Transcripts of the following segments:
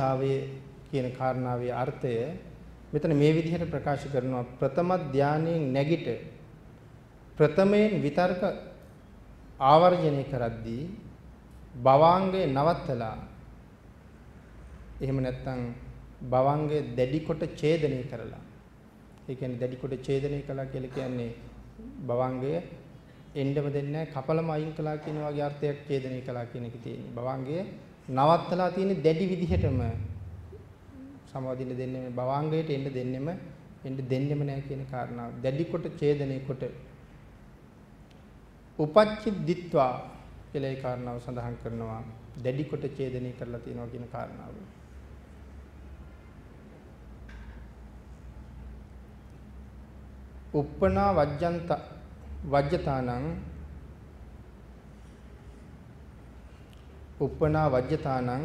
මෙතන මේ වසීතාවයේ කියන කාරණාවේ අර්ථය මෙතන මේ විදිහට ප්‍රකාශ කරනවා. ප්‍රථම ධානයෙන් නැගිට ප්‍රථමයෙන් විතර්ක ආවර්ජනය කරද්දී භවාංගය නවත්තලා එහෙම නැත්නම් භවංගය දැඩි කොට ඡේදනය කරලා. ඒ කියන්නේ දැඩි කොට ඡේදනය කළා කියලා කියන්නේ භවංගය එන්නම දෙන්නේ නැහැ කපලම අයින් කළා කියන වගේ අර්ථයක් ඡේදනය කළා කියන එක තියෙන්නේ භවංගය නවත්තලා තියෙන දැඩි විදිහටම සමාදින්න දෙන්නේ භවංගයට එන්න දෙන්නෙම එන්න දෙන්නෙම නැහැ කියන කාරණාව දැඩි කොට ඡේදනය කොට උපච්චිද්දිත්වා කියලා ඒ කාරණාව සඳහන් කරනවා දැඩි කොට ඡේදනය කරලා තියෙනවා කියන කාරණාව. uppana vajjanta vajjataනං uppana vajjataනං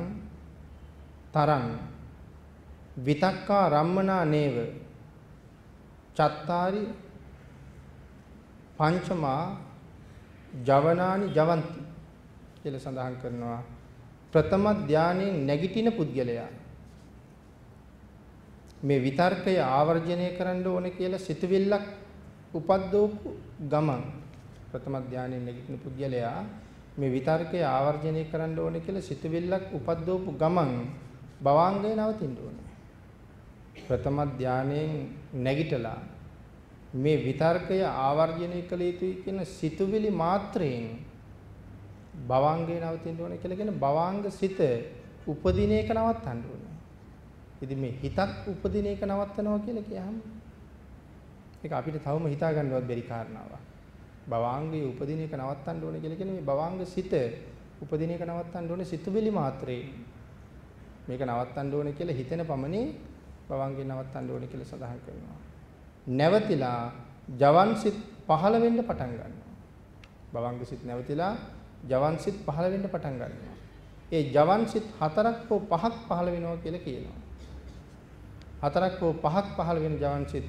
තරං විතක්කා රම්මනා නේව චත්තාරි පංචමා ජවනානි ජවಂತಿ කියලා සඳහන් කරනවා. ප්‍රථම ධානයෙන් නැගිටින පුද්ගලයා. මේ විතර්කය ආවර්ජනය කරන්න ඕනේ කියලා සිතුවිල්ලක් උපද්දවපු ගමන් ප්‍රථම ධානයෙන් නැගිටින පුද්ගලයා මේ විතර්කය ආවර්ජනය කරන්න ඕනේ කියලා සිතුවිල්ලක් උපද්දවපු ගමන් භවාංගය නවතින්න ඕනේ. ප්‍රථම ධානයෙන් නැගිටලා මේ විතර්කය ආවර්ජනය කළ යුතුයි කියන සිතුවිලි මාත්‍රයෙන් භවාංගේ නවතින්න ඕනේ කියලා කියන භවාංග සිත උපදින එක නවත්තන්න ඕනේ. ඉතින් මේ හිතක් උපදින එක නවත්තනවා කියලා කියහම ඒක අපිට තවම හිතා ගන්නවත් බැරි කාරණාවක්. භවාංගයේ උපදින එක නවත්තන්න ඕනේ කියලා කියන්නේ මේ භවාංග සිත උපදින එක නවත්තන්න ඕනේ සිතුවිලි මාත්‍රයෙන්. මේක නවත්තන්න ඕනේ කියලා හිතෙන පමණේ භවාංගේ නවත්තන්න ඕනේ කියලා සඳහන් කරනවා. නැවතිලා ජවන් සිත් පහළ වෙන්න පටන් ගන්නවා. භවංග සිත් නැවතිලා ජවන් සිත් පහළ වෙන්න පටන් ගන්නවා. ඒ ජවන් සිත් හතරක් හෝ පහක් පහළ වෙනවා කියලා කියනවා. හතරක් හෝ පහක් පහළ වෙන ජවන් සිත්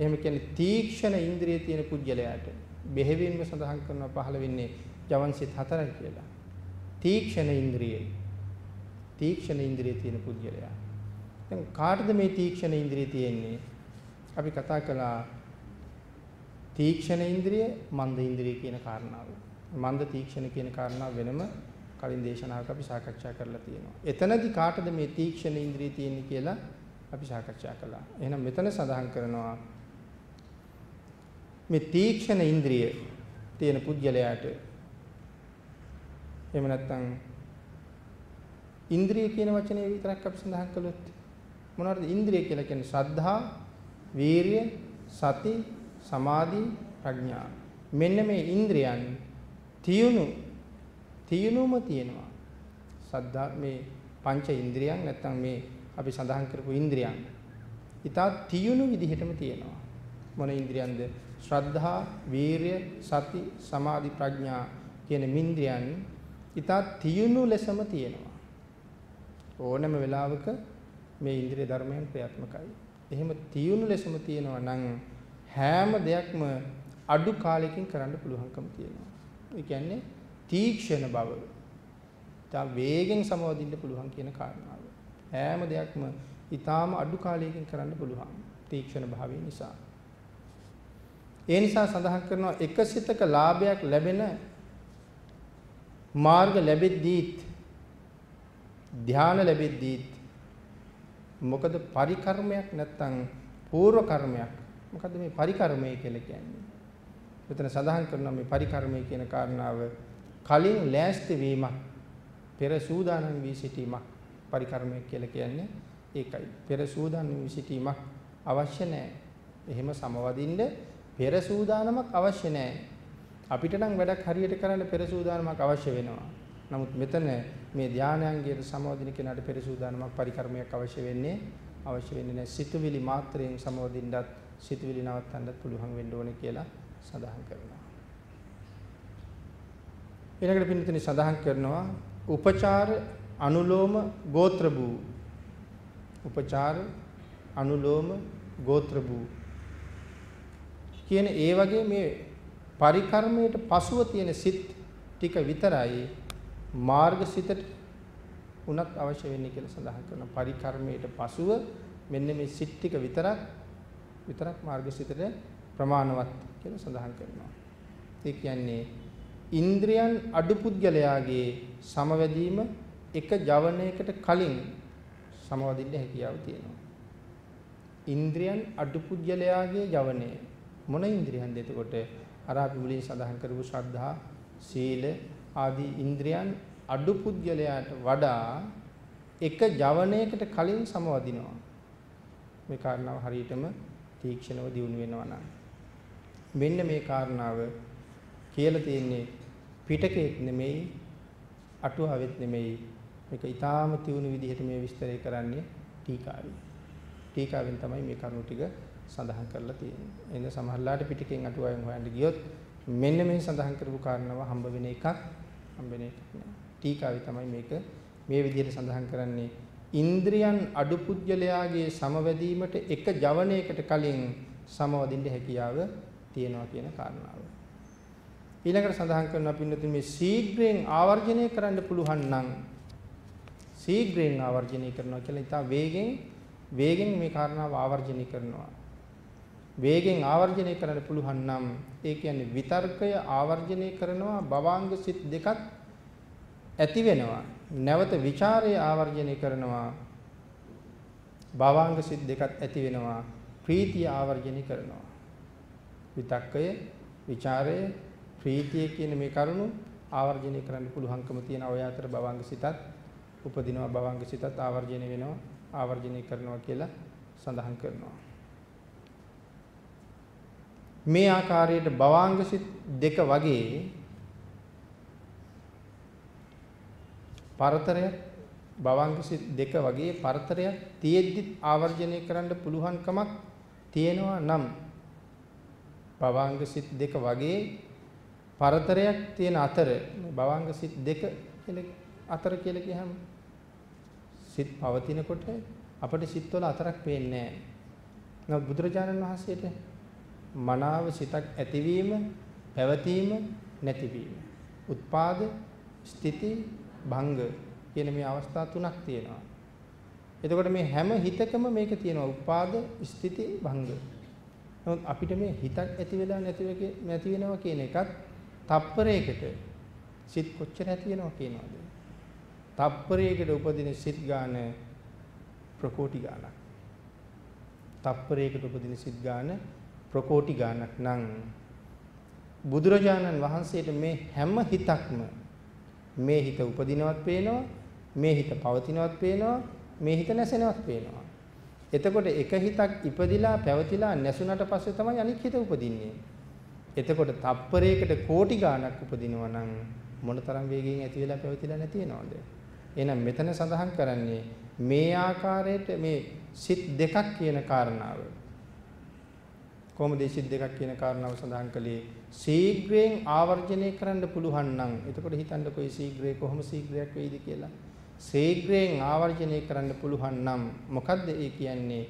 එහෙම කියන්නේ තීක්ෂණ ඉන්ද්‍රිය තියෙන පුජ්‍යලයට බෙහෙවින්ම සඳහන් කරනවා පහළ වෙන්නේ ජවන් සිත් හතරයි කියලා. තීක්ෂණ ඉන්ද්‍රිය. තීක්ෂණ ඉන්ද්‍රිය තියෙන පුජ්‍යලයා. දැන් කාටද මේ තීක්ෂණ ඉන්ද්‍රිය තියෙන්නේ? අපි කතා කළා තීක්ෂණ ඉන්ද්‍රිය මන්ද ඉන්ද්‍රිය කියන කාරණාව. මන්ද තීක්ෂණ කියන කාරණාව වෙනම කලින් දේශනාවක අපි සාකච්ඡා කරලා තියෙනවා. එතනදි කාටද මේ තීක්ෂණ ඉන්ද්‍රිය තියෙන්නේ කියලා අපි සාකච්ඡා කළා. එහෙනම් මෙතන සඳහන් කරනවා මේ තීක්ෂණ ඉන්ද්‍රිය තියෙන පුද්ගලයාට එහෙම නැත්නම් ඉන්ද්‍රිය කියන වචනේ විතරක් අපි සඳහන් කළොත් මොනවද ඉන්ද්‍රිය කියලා කියන්නේ ශ්‍රද්ධා වීරිය, සති, සමාධි, ප්‍රඥා. මෙන්න මේ ඉන්ද්‍රයන් තියුණු තියුණුම තියෙනවා. සද්දා මේ පංච ඉන්ද්‍රියන් නැත්නම් මේ අපි සඳහන් කරපු ඉන්ද්‍රියන්. ඊටා තියුණු විදිහටම තියෙනවා. මොන ඉන්ද්‍රියන්ද? ශ්‍රද්ධා, වීරිය, සති, සමාධි, ප්‍රඥා කියන මින්ද්‍රියන් ඊටා තියුණු ලෙසම තියෙනවා. ඕනෑම වෙලාවක මේ ඉන්ද්‍රිය ධර්මයන් ක්‍රියාත්මකයි. එහෙම තියුණු ලෙසම තියෙනවා නම් හැම දෙයක්ම අඩු කාලෙකින් කරන්න පුළුවන්කම තියෙනවා. ඒ කියන්නේ තීක්ෂණ බව. තා වේගෙන් සමවදින්න පුළුවන් කියන කාරණාව. හැම දෙයක්ම ඊටාම අඩු කාලයකින් කරන්න පුළුවන්. තීක්ෂණ භාවය නිසා. ඒ නිසා සඳහන් කරනවා එකසිතක ලාභයක් ලැබෙන මාර්ග ලැබෙද්දීත් ධානය ලැබෙද්දීත් මොකද පරිකර්මයක් නැත්තම් పూర్ව කර්මයක්. මොකද මේ පරිකර්මය කියලා කියන්නේ? මෙතන සඳහන් කරනවා මේ පරිකර්මය කියන කාරණාව කලින් ලෑස්ති වීමක් පෙර සූදානම් වී සිටීමක් පරිකර්මය කියලා කියන්නේ ඒකයි. පෙර සූදානම් වී සිටීමක් අවශ්‍ය නැහැ. එහෙම සමවදින්න පෙර සූදානමක් අවශ්‍ය නැහැ. අපිට නම් වැඩක් හරියට කරන්න පෙර සූදානමක් අවශ්‍ය වෙනවා. නමුත් මෙතන මේ ධානයන්ගේට සමවදින කෙනාට පෙර සූදානමක් පරිකර්මයක් අවශ්‍ය වෙන්නේ අවශ්‍ය වෙන්නේ නැහැ. සිතුවිලි මාත්‍රයෙන් සමවදින්නත් සිතුවිලි නවත්තන්නත් පුළුවන් වෙන්න ඕනේ කියලා සඳහන් කරනවා. ඊළඟට පින්නතුනි සඳහන් කරනවා උපචාර අනුලෝම ගෝත්‍ර භූ උපචාර අනුලෝම ගෝත්‍ර භූ කියන ඒ වගේ මේ පරිකර්මයට පසුව තියෙන සිත් ටික විතරයි මාර්ග සිතට උනත් අවශ්‍ය වෙන්නේ කියලා සඳහන් කරනවා. පරිකර්මයට පසුව මෙන්න මේ සිත් ටික විතරක් විතරක් මාර්ගසිතට ප්‍රමාණවත් කියලා සඳහන් කරනවා. ඒ කියන්නේ ඉන්ද්‍රියන් අඩු පුද්ගලයාගේ සමවැදීම එක ජවනයකට කලින් සමවදින්න හැකියාව තියෙනවා. ඉන්ද්‍රියන් අඩු පුද්ගලයාගේ ජවනය මොන ඉන්ද්‍රියන්ද එතකොට අර අපි මුලින් සඳහන් කරපු ශ්‍රද්ධා, සීල ආදී ඉන්ද්‍රියන් අඩු පුද්ගලයාට වඩා එක ජවනයකට කලින් සමවදිනවා. මේ කාරණාව හරියටම තීක්ෂණව දියුණු වෙනවා නම් මෙන්න මේ කාරණාව කියලා තියෙන්නේ පිටකෙත් නෙමෙයි අටුවාවෙත් නෙමෙයි මේක ඊටාම තියුණු විදිහට මේ විස්තරය කරන්නේ ටීකාවෙන්. ටීකාවෙන් තමයි මේ කරුණු ටික සඳහන් කරලා තියෙන්නේ. එහෙනම් සමහරලාට පිටකෙන් අටුවාවෙන් හොයන්න ගියොත් මෙන්න මේ සඳහන් කරපු කාරණාව හම්බ වෙන එකක් හම්බ වෙන එකක් නෑ. ටීකාවේ තමයි මේක මේ විදිහට සඳහන් කරන්නේ ඉන්ද්‍රියන් අඩු පුජ්‍යලයාගේ සමවැදීමට එක ජවනයකට කලින් සමවදින්න හැකියාව තියෙනවා කියන කාරණාව. ඊළඟට සඳහන් කරනවා පින්නතුනි මේ ශීඝ්‍රයෙන් ආවර්ජනය කරන්න පුළුවන් නම් ශීඝ්‍රයෙන් ආවර්ජනය කරනවා කියලා ඉතා වේගෙන් වේගෙන් මේ කාරණාව ආවර්ජනය කරනවා. වේගෙන් ආවර්ජනය කරන්න පුළුවන් නම් ඒ කියන්නේ විතර්කය ආවර්ජනය කරනවා භවාංග සිත් දෙකක් ඇති වෙනවා. නැවත ਵਿਚාරය ආවර්ජනය කරනවා භවාංග සිත් දෙකක් ඇති වෙනවා ප්‍රීතිය ආවර්ජනය කරනවා. විතක්කය ਵਿਚාරය ප්‍රීතිය කියන මේ කරුණු ආවර්ජනය කරන්න පුළුවන්කම තියෙන ඔය අතර භවංග සිතත් උපදිනවා භවංග සිතත් ආවර්ජනය වෙනවා ආවර්ජනය කරනවා කියලා සඳහන් කරනවා. මේ ආකාරයට භවාංග සිත් දෙක වගේ පරතරයක් භවංග සිත් දෙක වගේ පරතරයක් තියෙද්දි ආවර්ජනය කරන්න පුළුවන්කමක් තියෙනවා නම් භවංග සිත් දෙක වගේ පරතරයක් තියෙන අතර භවංග සිත් දෙක කියලා අතර කියලා කියහම සිත් පවතිනකොට අපිට සිත්වල අතරක් පේන්නේ නැහැ. නමුත් බුදුරජාණන් වහන්සේට මනාව සිතක් ඇතිවීම, පැවතීම, නැතිවීම. උත්පාද, ස්ථಿತಿ, භංග කියන මේ අවස්ථා තුනක් තියෙනවා. එතකොට මේ හැම හිතකම මේක තියෙනවා. උත්පාද, ස්ථಿತಿ, භංග. නමුත් අපිට මේ හිතක් ඇති වෙලා නැති වෙනවා කියන එකත් තප්පරයකට සිත් කොච්චර ඇති වෙනවා කියනවාද? තප්පරයකට උපදින සිත් ගාන ප්‍රකෝටි ගානක්. තප්පරයකට උපදින සිත් ගාන ප්‍රකෝටි ගානක් නම් බුදුරජාණන් වහන්සේට මේ හැම හිතක්ම මේ හිත උපදිනවත් පේනවා මේ හිත පවතිනවත් පේනවා මේ හිත නැසෙනවත් පේනවා එතකොට එක හිතක් ඉපදිලා පැවතිලා නැසුණට පස්සේ තමයි අනිත් හිත උපදින්නේ එතකොට තප්පරයකට කෝටි ගාණක් උපදිනවා නම් මොනතරම් වේගයෙන් ඇති වෙලා පැවතිලා නැති වෙනවද? එහෙනම් මෙතන සඳහන් කරන්නේ මේ ආකාරයට මේ සිත් දෙකක් කියන කාරණාව. කොහොමද සිත් දෙකක් කියන කාරණාව සඳහන් කළේ? ශීඝ්‍රයෙන් ආවර්ජනය කරන්න පුළුවන් නම් එතකොට හිතන්නකෝ මේ ශීඝ්‍රය කොහොම ශීඝ්‍රයක් වෙයිද කියලා. ශීඝ්‍රයෙන් ආවර්ජනය කරන්න පුළුවන් නම් මොකද්ද ඒ කියන්නේ?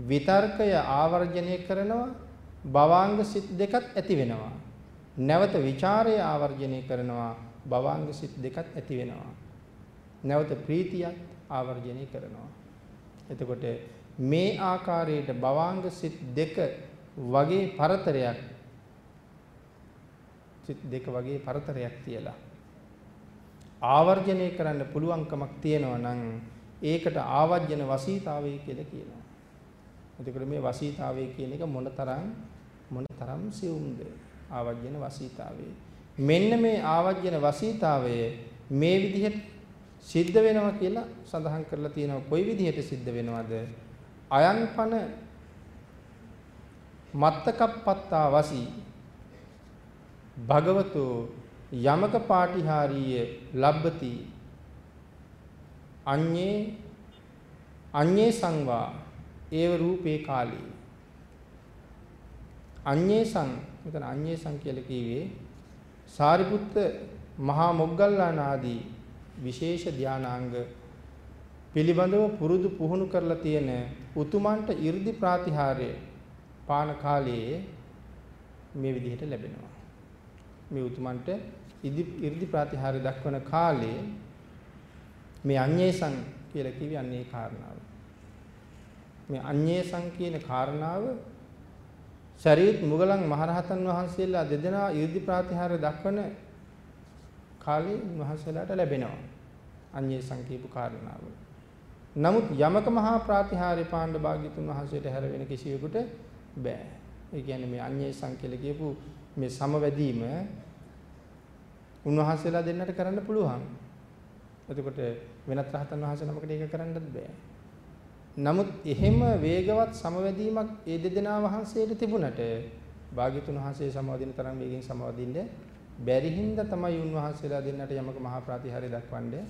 විතර්කය ආවර්ජනය කරනවා භවාංග සිත් දෙකත් ඇති වෙනවා. නැවත ਵਿਚාරය ආවර්ජනය කරනවා භවාංග සිත් දෙකත් ඇති වෙනවා. නැවත ප්‍රීතියත් ආවර්ජනය කරනවා. එතකොට මේ ආකාරයට භවාංග සිත් දෙක වගේ පරතරයක් සිත් දෙක වගේ පරතරයක් තියලා ආවර්ජනය කරන්න පුළුවන්කමක් තියෙනවා නම් ඒකට ආවර්ජන වසීතාවය කියලා කියනවා. එතකොට මේ වසීතාවය කියන එක මොනතරම් මොන තරම් සියුම්ද ආවජ්‍යන වසීතාවය. මෙන්න මේ ආවජ්‍යන වසීතාවය මේ විදිහට සිද්ධ වෙනවා කියලා සඳහන් කරලා තියෙනවා. කොයි විදිහට සිද්ධ වෙනවද? අයන්පන මත්තකප්පත්තා වසී භගවතු යමක පාටිහාරීය ලබ්බති අඤ්ඤේ අඤ්ඤේ සංවා ඒව රූපේ කාලේ. අඤ්ඤේසං මෙතන අඤ්ඤේසං කියලා කිව්වේ සාරිපුත්ත මහා මොග්ගල්ලාන ආදී විශේෂ ධානාංග පිළිබඳව පුරුදු පුහුණු කරලා තියෙන උතුමන්ට 이르දි ප්‍රාතිහාර්ය පාන කාලයේ මේ විදිහට ලැබෙනවා. මේ උතුමන්ට ඉර්ධි ප්‍රාතිහාර්ය දක්වන කාලයේ මේ අඤ්ඤේසං කියලා කිව්වේ අන්නේ කාරණාව. මේ අඤ්ඤේසං කියන කාරණාව ශරීත් මුගලන් මහරහතන් වහන්සේලා දෙදෙනා 이르දි ප්‍රාතිහාර්ය දක්වන කාලේ උන්වහන්සේලාට ලැබෙනවා. අඤ්ඤේසං කියපු කාරණාව. නමුත් යමක මහා ප්‍රාතිහාර්ය පාණ්ඩ භාග්‍යතුන් වහන්සේට හැර වෙන කිසිවෙකුට බෑ. ඒ කියන්නේ මේ අඤ්ඤේසං කියලා කියපු මේ සමවැදීම උන්වහන්සේලා දෙන්නට කරන්න පුළුවන්. එතකොට වෙනත් රහතන් වහන්සේ නමකට ඒක කරන්නත් බෑ. නමුත් එහෙම වේගවත් සමවැදීමක් ඒ දෙදෙනා වහන්සේට තිබුණට භාග්‍යතුන් වහන්සේ සමවදින තරම් වේගෙන් සමවදින්න බැරි හින්දා තමයි උන්වහන්සේලා දෙන්නට යමක මහා ප්‍රතිහාරය දක්වන්නේ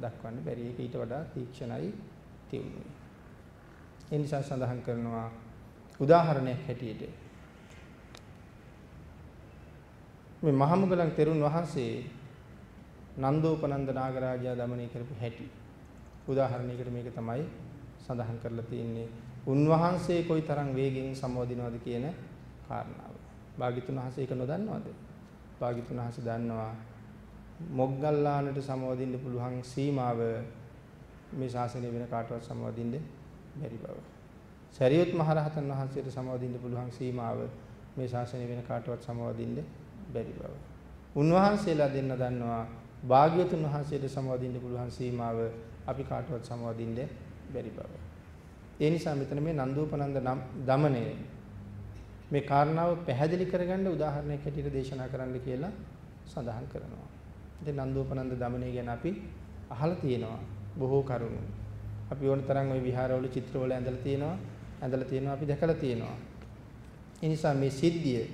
දක්වන්න බැරි. ඒක ඊට වඩා තීක්ෂණයි තියුනේ. ඒ නිසා සඳහන් කරනවා උදාහරණයක් හැටියට මේ මහමුගලන් තෙරුන් වහන්සේ නන්දෝපනන්ද නාගරාජයා දමනය කරපු හැටි උදාහරණයකට මේක තමයි සඳහන් කරලා තියෙන්නේ උන්වහන්සේ කොයිතරම් වේගෙන් සමවදිනවද කියන කාරණාව. භාග්‍යතුන් වහන්සේ ඒක නොදන්නවද? භාග්‍යතුන් වහන්සේ දන්නවා මොග්ගල්ලානට සමවදින්න පුළුවන් සීමාව මේ ශාසනය වෙන කාටවත් සමවදින්න බැරි බව. සරියුත් මහරහතන් වහන්සේට සමවදින්න පුළුවන් සීමාව මේ ශාසනය වෙන කාටවත් සමවදින්න බැරි බව. උන්වහන්සේලා දෙන්න දන්නවා භාග්‍යවතුන් වහන්සේට සමවදින්න පුළුවන් සීමාව අපි කාටවත් සමවදින්න බැරි බව. ඒ නිසා මෙතන මේ නන්දූපනන්ද දමනය මේ කාරණාව පැහැදිලි කරගන්න උදාහරණයක් හැටියට දේශනා කරන්න කියලා සඳහන් කරනවා. ඉතින් නන්දූපනන්ද දමනය ගැන අපි අහලා තියෙනවා බොහෝ කරුණු. අපි ඕන තරම් ওই විහාරවල චිත්‍රවල ඇඳලා තියෙනවා. ඇඳලා තියෙනවා අපි දැකලා තියෙනවා. ඒ නිසා මේ සිද්ධිය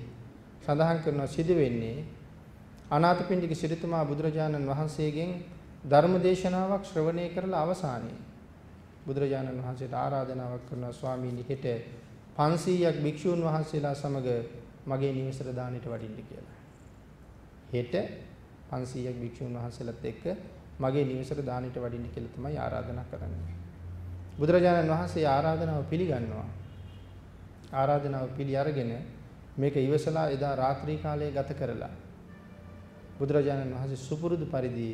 සඳහන් කරනවා සිදු වෙන්නේ අනාථපිණ්ඩික සිරිතුමා බුදුරජාණන් වහන්සේගෙන් ධර්ම දේශනාවක් ශ්‍රවණය කරලා අවසානයේ බුදුරජාණන් වහන්සේට ආරාධනාවක් කරනවා ස්වාමීනි හෙට 500ක් භික්ෂූන් වහන්සේලා සමග මගේ නිවසට දානෙට වඩින්න කියලා. හෙට 500ක් භික්ෂූන් වහන්සේලාත් එක්ක මගේ නිවසට දානෙට වඩින්න කියලා තමයි ආරාධනා කරන්නේ. බුදුරජාණන් වහන්සේ ආරාධනාව පිළිගන්නවා. ආරාධනාව පිළි අරගෙන මේක ඉවසලා එදා රාත්‍රී කාලයේ ගත කරලා බුදුරජාණන් වහන්සේ සුපුරුදු පරිදි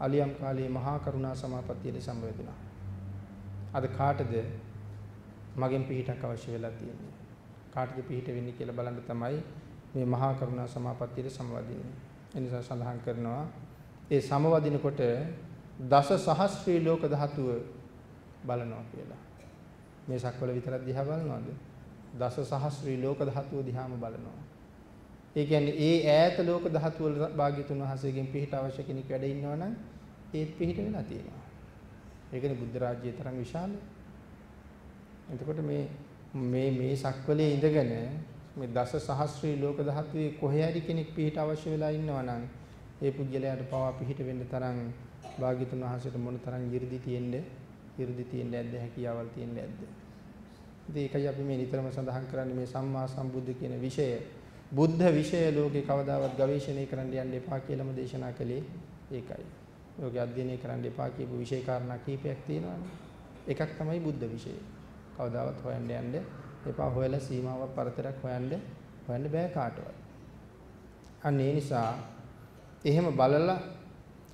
අලියම් කාලයේ මහා කරුණා සමාපත්තියට සම්බන්ධුණා. අද කාටද මගෙන් පිහිටක් අවශ්‍ය වෙලා තියෙන්නේ? කාටද පිහිට වෙන්නේ කියලා බලන්න තමයි මේ මහා කරුණා සමාපත්තියට සමවදින්නේ. ඒ නිසා සඳහන් කරනවා ඒ සමවදිනකොට දස සහස්‍රී ලෝක ධාතුව බලනවා කියලා. මේ සක්වල විතරක් දිහා බලනවද? දස සහස්‍රී ලෝක ධාතුව දිහාම බලනවා. ඒ කියන්නේ ඒ ඈත ලෝක ධාතු වල භාග්‍යතුන් වහන්සේගෙන් පිහිට අවශ්‍ය කෙනෙක් වැඩ ඉන්නවනම් ඒත් පිහිට වෙලා තියෙනවා. ඒකනේ බුද්ධ රාජ්‍යයේ තරම් විශාල. එතකොට මේ මේ මේ සක්වලේ ඉඳගෙන මේ දස සහස්‍රී ලෝක ධාතුවේ කොහේ හරි කෙනෙක් පිහිට අවශ්‍ය වෙලා ඉන්නවනම් ඒ පුජ්‍යලයට පවා පිහිට වෙන්න තරම් භාග්‍යතුන් වහන්සේට මොන තරම් 이르දි තියෙන්නේ 이르දි තියෙන්නේ නැද්ද හැකියාවල් තියෙන්නේ නැද්ද? ඉතින් ඒකයි අපි මේ නිතරම සඳහන් කරන්නේ මේ සම්මා සම්බුද්ධ කියන විෂය බුද්ධ විෂය ලෝකේ කවදාවත් ගවේෂණය කරන්න යන්න එපා කියලාම දේශනා කළේ ඒකයි. ලෝකේ අධ්‍යයනය කරන්න එපා කියපු විෂය කාරණා කීපයක් තියෙනවානේ. එකක් තමයි බුද්ධ විෂය. කවදාවත් හොයන්න යන්න එපා හොයලා සීමාවක් පරතරයක් හොයන්න හොයන්න බෑ කාටවත්. අන්න ඒ නිසා එහෙම බලලා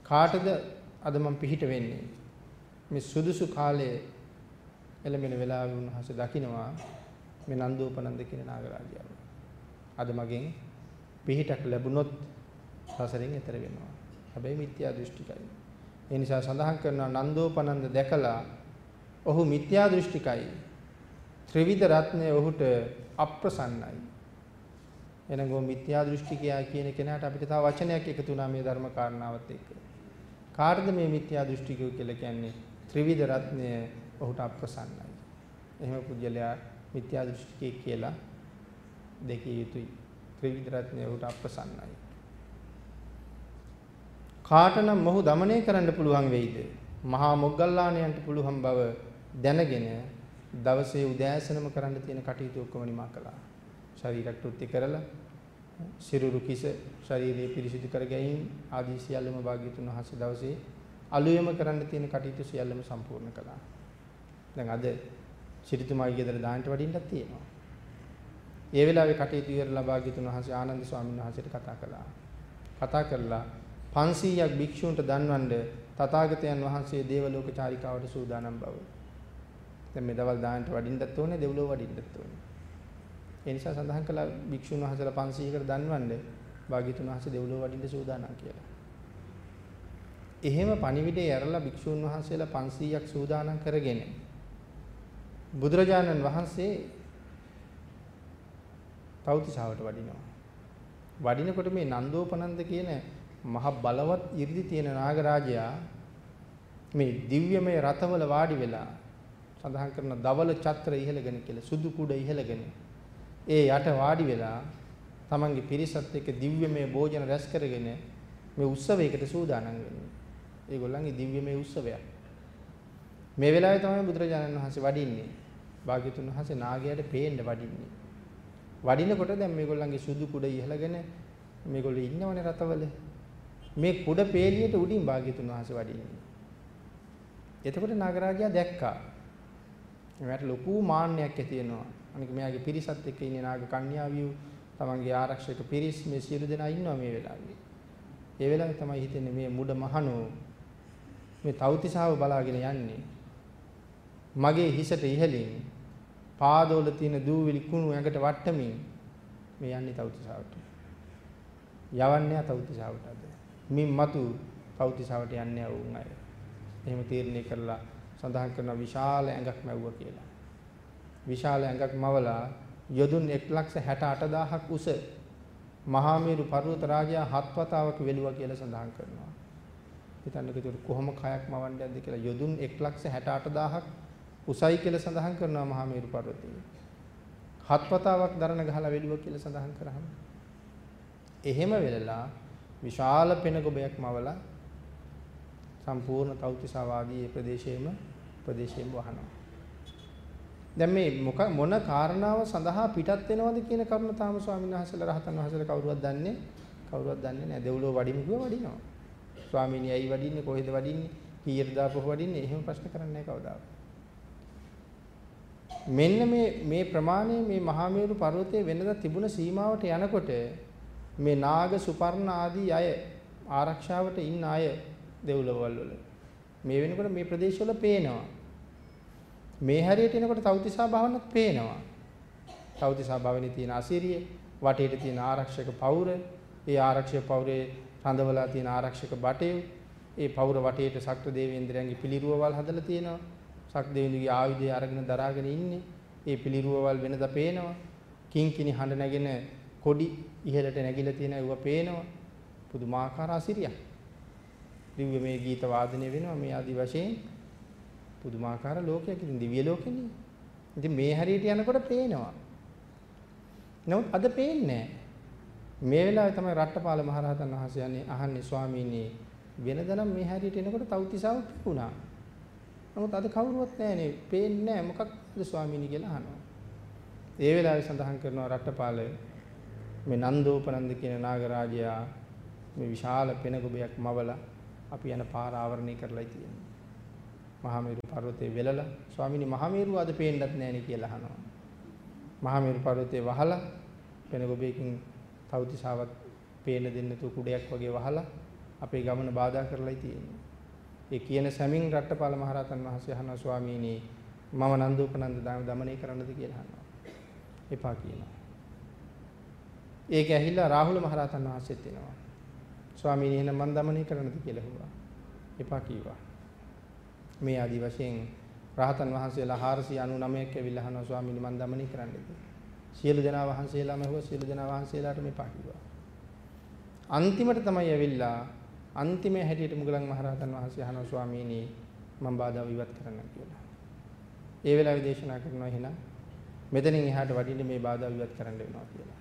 කාටද අද මම පිහිට වෙන්නේ? මේ සුදුසු කාලයේ එළමෙන වෙලාවෙ උන්වහන්සේ දකින්නවා මේ නන්දෝපනන්ද කියන නාගරාජයාව. අද මගෙන් පිහිටක් ලැබුණොත් සසරෙන් එතර වෙනවා. හැබැයි මිත්‍යා දෘෂ්ටිකයි. ඒ නිසා සඳහන් කරනවා නන්දෝපනන්ද දැකලා ඔහු මිත්‍යා දෘෂ්ටිකයි. ත්‍රිවිධ රත්නය ඔහුට අප්‍රසන්නයි. එනගො මිත්‍යා දෘෂ්ටිකයා කියන කෙනාට අපිට තව වචනයක් එකතු වුණා මේ ධර්ම කාරණාවත් එක්ක. කාටද මේ මිත්‍යා දෘෂ්ටිකයෝ කියලා කියන්නේ? ත්‍රිවිධ රත්නය ඔහුට අප්‍රසන්නයි. එහෙම පුජ්‍යලයා මිත්‍යා දෘෂ්ටිකයෙක් කියලා දෙකිය යුතුයි. ත්‍රිවිධ රත්නය ඔහුට අප්‍රසන්නයි. කාටනම් මොහු দমনය කරන්න පුළුවන් වෙයිද? මහා මොග්ගල්ලාණයන්ට පුළුවන් බව දැනගෙන දවසේ උදෑසනම කරන්න තියෙන කටයුතු ඔක්කොම නිමා කළා. ශරීර කෘත්‍ය කරලා සිරුරු කිස ශරීරය පිරිසිදු කර ගැනීම ආදී සියල්ලම භාග්‍යතුන් වහන්සේ දවසේ අලුයම කරන්න තියෙන කටයුතු සියල්ලම සම්පූර්ණ කළා. දැන් අද සිරිතුමාගේ ගෙදර දාන්නට වඩින්නත් තියෙනවා. ඒ වෙලාවේ කටයුතු ඉවරලා භාග්‍යතුන් වහන්සේ ආනන්ද ස්වාමීන් වහන්සේට කතා කළා. කතා කරලා 500ක් භික්ෂූන්ට දන්වන්න තථාගතයන් වහන්සේ දේවලෝක චාරිකාවට සූදානම් බව. දැන් මේ දවල් දාන්නට වඩින්නත් ඕනේ දෙව්ලොව වඩින්නත් ඕනේ. ඒ නිසා සඳහන් කළා භික්ෂුන් වහන්සේලා 500කට දන්වන්නේ භාග්‍යතුන් වහන්සේ දෙව්ලොව වඩින්න සූදානම් කියලා. එහෙම පණිවිඩය ඇරලා භික්ෂුන් වහන්සේලා 500ක් සූදානම් කරගෙන බුදුරජාණන් වහන්සේ තවුතිසාවට වඩිනවා. වඩිනකොට මේ නන්දෝපනන්ද කියන මහ බලවත් 이르දි තියෙන නාගරාජයා මේ දිව්‍යමය රතවල වාඩි වෙලා සඳහන් කරන දවල චත්‍ර ඉහළගෙන කියලා සුදු කුඩ ඉහළගෙන ඒ යට වාඩි වෙලා තමන්ගේ පිරිසත් එක්ක දිව්‍යමය භෝජන රැස් කරගෙන මේ උත්සවයකට සූදානම් වෙන්නේ. ඒගොල්ලන්ගේ දිව්‍යමය උත්සවයක්. මේ වෙලාවේ තමයි බුදුරජාණන් වහන්සේ වඩින්නේ. භාග්‍යතුන් වහන්සේ නාගයාට පේන්න වඩින්නේ. වඩිනකොට දැන් මේගොල්ලන්ගේ සුදු කුඩ ඉහළගෙන මේගොල්ලෝ ඉන්නවනේ රතවල. මේ කුඩ පේලියට උඩින් භාග්‍යතුන් වහන්සේ වඩින්නේ. එතකොට නාගරාජයා දැක්කා. එයාට ලොකු මාන්නයක් ඇති වෙනවා. අනික මෙයාගේ පිරිසත් එක්ක ඉන්නේ නාග කන්‍යාවියු තමන්ගේ ආරක්ෂක පිරිස් මේ සියලු දෙනා ඉන්නවා මේ වෙලාවේ. ඒ වෙලාවේ තමයි හිතෙන්නේ මේ මුඩ මහනෝ මේ තවතිසාව බලාගෙන යන්නේ. මගේ හිසට ඉහළින් පාදවල තියෙන දූවිලි කුණු ඇඟට වට්ටමින් මේ යන්නේ තවතිසාවට. යවන්නේ තවතිසාවට අද. මින් මතු තවතිසාවට යන්නේ වුන් අය. එහෙම තීරණය කරලා සඳහන් කරන විශාල ඇඟක් මැව්වා කියලා. විශාල ඇඟක් මවලා යොදුන් 168000ක් උස මහා මේරු පර්වත රාජයා හත් වතාවක් වෙලුවා කියලා සඳහන් කරනවා. හිතන්නක ඒක කොහොම කයක් මවන්නේ නැද්ද කියලා යොදුන් 168000ක් උසයි කියලා සඳහන් කරනවා මහා මේරු පර්වතයේ. හත් වතාවක් දරණ ගහලා වෙලුවා කියලා සඳහන් කරාම එහෙම වෙලලා විශාල පෙන ගොබයක් මවලා සම්පූර්ණ තෞතිසාවාදී මේ ප්‍රදේශයේම ප්‍රදේශයෙන් වහනවා. දැන් මේ මොක මොන කාරණාව සඳහා පිටත් වෙනවද කියන කරුණ තාම ස්වාමීන් වහන්සේලා රහතන් වහන්සේලා කවුරුවත් දන්නේ කවුරුවත් දන්නේ නැහැ. දෙව්ලොව වඩිමු කිව්ව වඩිනවා. ස්වාමීනි ඇයි වඩින්නේ කොහෙද වඩින්නේ කීයට දාපුව වඩින්නේ එහෙම ප්‍රශ්න කරන්නේ නැහැ කවදාවත්. මෙන්න මේ මේ ප්‍රමාණය මේ මහා මේරු පර්වතයේ වෙනදා තිබුණ සීමාවට යනකොට මේ නාග සුපර්ණ ආදී අය ආරක්ෂාවට ඉන්න අය දෙව්ලොවල් වල මේ වෙනකොට මේ ප්‍රදේශවල පේනවා. මේ හැරියට එනකොට තවතිසා භවනත් පේනවා. තවතිසා භවනේ තියෙන අසිරිය, වටේට තියෙන ආරක්ෂක පවුර, ඒ ආරක්ෂක පවුරේ රඳවලා තියෙන ආරක්ෂක බටේ, ඒ පවුර වටේට ශක්‍ර දේවේන්ද්‍රයන්ගේ පිළිරුවවල් හදලා තියෙනවා. ශක්‍ර දේවේන්ද්‍රගේ ආයුධය අරගෙන දරාගෙන ඉන්නේ. ඒ පිළිරුවවල් වෙනද පේනවා. කිංකිණි හඬ නැගෙන කොඩි ඉහළට නැගිලා තියෙන ඒවා පේනවා. පුදුමාකාර අසිරියක්. දිව්‍ය මේ ගීත වාදනය වෙනවා මේ ආදි වශයෙන් පුදුමාකාර ලෝකයක් ඉතින් දිව්‍ය ලෝකෙනේ. ඉතින් මේ හරියට යනකොට පේනවා. නමුත් අද පේන්නේ මේ වෙලාවේ තමයි රට්ටපාල මහරහතන් වහන්සේ යන්නේ අහන්නේ ස්වාමීනි වෙනදනම් මේ හරියට එනකොට තවතිසාව පිපුණා. නමුත් අද කවුරුවත් නැහැනේ. පේන්නේ නැහැ මොකක්ද ස්වාමීනි කියලා අහනවා. ඒ වෙලාවේ සඳහන් කරනවා රට්ටපාල මේ නන්දෝපනන්ද කියන නාගරාජයා මේ විශාල පෙන ගොබයක් මවලා අපි යන පාර ආවරණය කරලායි තියෙන්නේ. මහමෙරු පර්වතයේ වෙලලා ස්වාමීනි මහමෙරු අද පේන්නත් නැණි කියලා අහනවා. මහමෙරු පර්වතයේ වහලා පෙන ගොබයකින් තවතිසාවත් පේන දෙන්න තු කුඩයක් වගේ වහලා අපේ ගමන බාධා කරලායි තියෙන්නේ. ඒ කියන සැමින් රට්ටපාල මහරහතන් වහන්සේ අහනවා ස්වාමීනි මම නන්දෝපනන්ද දමනය කරන්නද කියලා අහනවා. එපා කියනවා. ඒක ඇහිලා රාහුල මහරහතන් වහන්සේත් එනවා. ස්වාමීනි එහෙනම් මන් දමනය කරන්නද කියලා හුවා. එපා කීවා. මේ ආදි වශයෙන් රහතන් වහන්සේලා 499ක් ඇවිල්ලා අහනවා ස්වාමීනි මන් දමනය කරන්නද සියලු දෙනා වහන්සේලාම හුවා සියලු දෙනා වහන්සේලාට මෙපා කිව්වා. අන්තිමට තමයි ඇවිල්ලා අන්තිමේ හැටියට මුගලන් මහරහතන් වහන්සේ අහනවා ස්වාමීනි මම බාධා ඉවත් කරන්න කියලා. ඒ වෙලාවේ දේශනා කරනවා එහෙනම් මෙතනින් එහාට වඩින්න මේ බාධා ඉවත් කරන්න වෙනවා කියලා.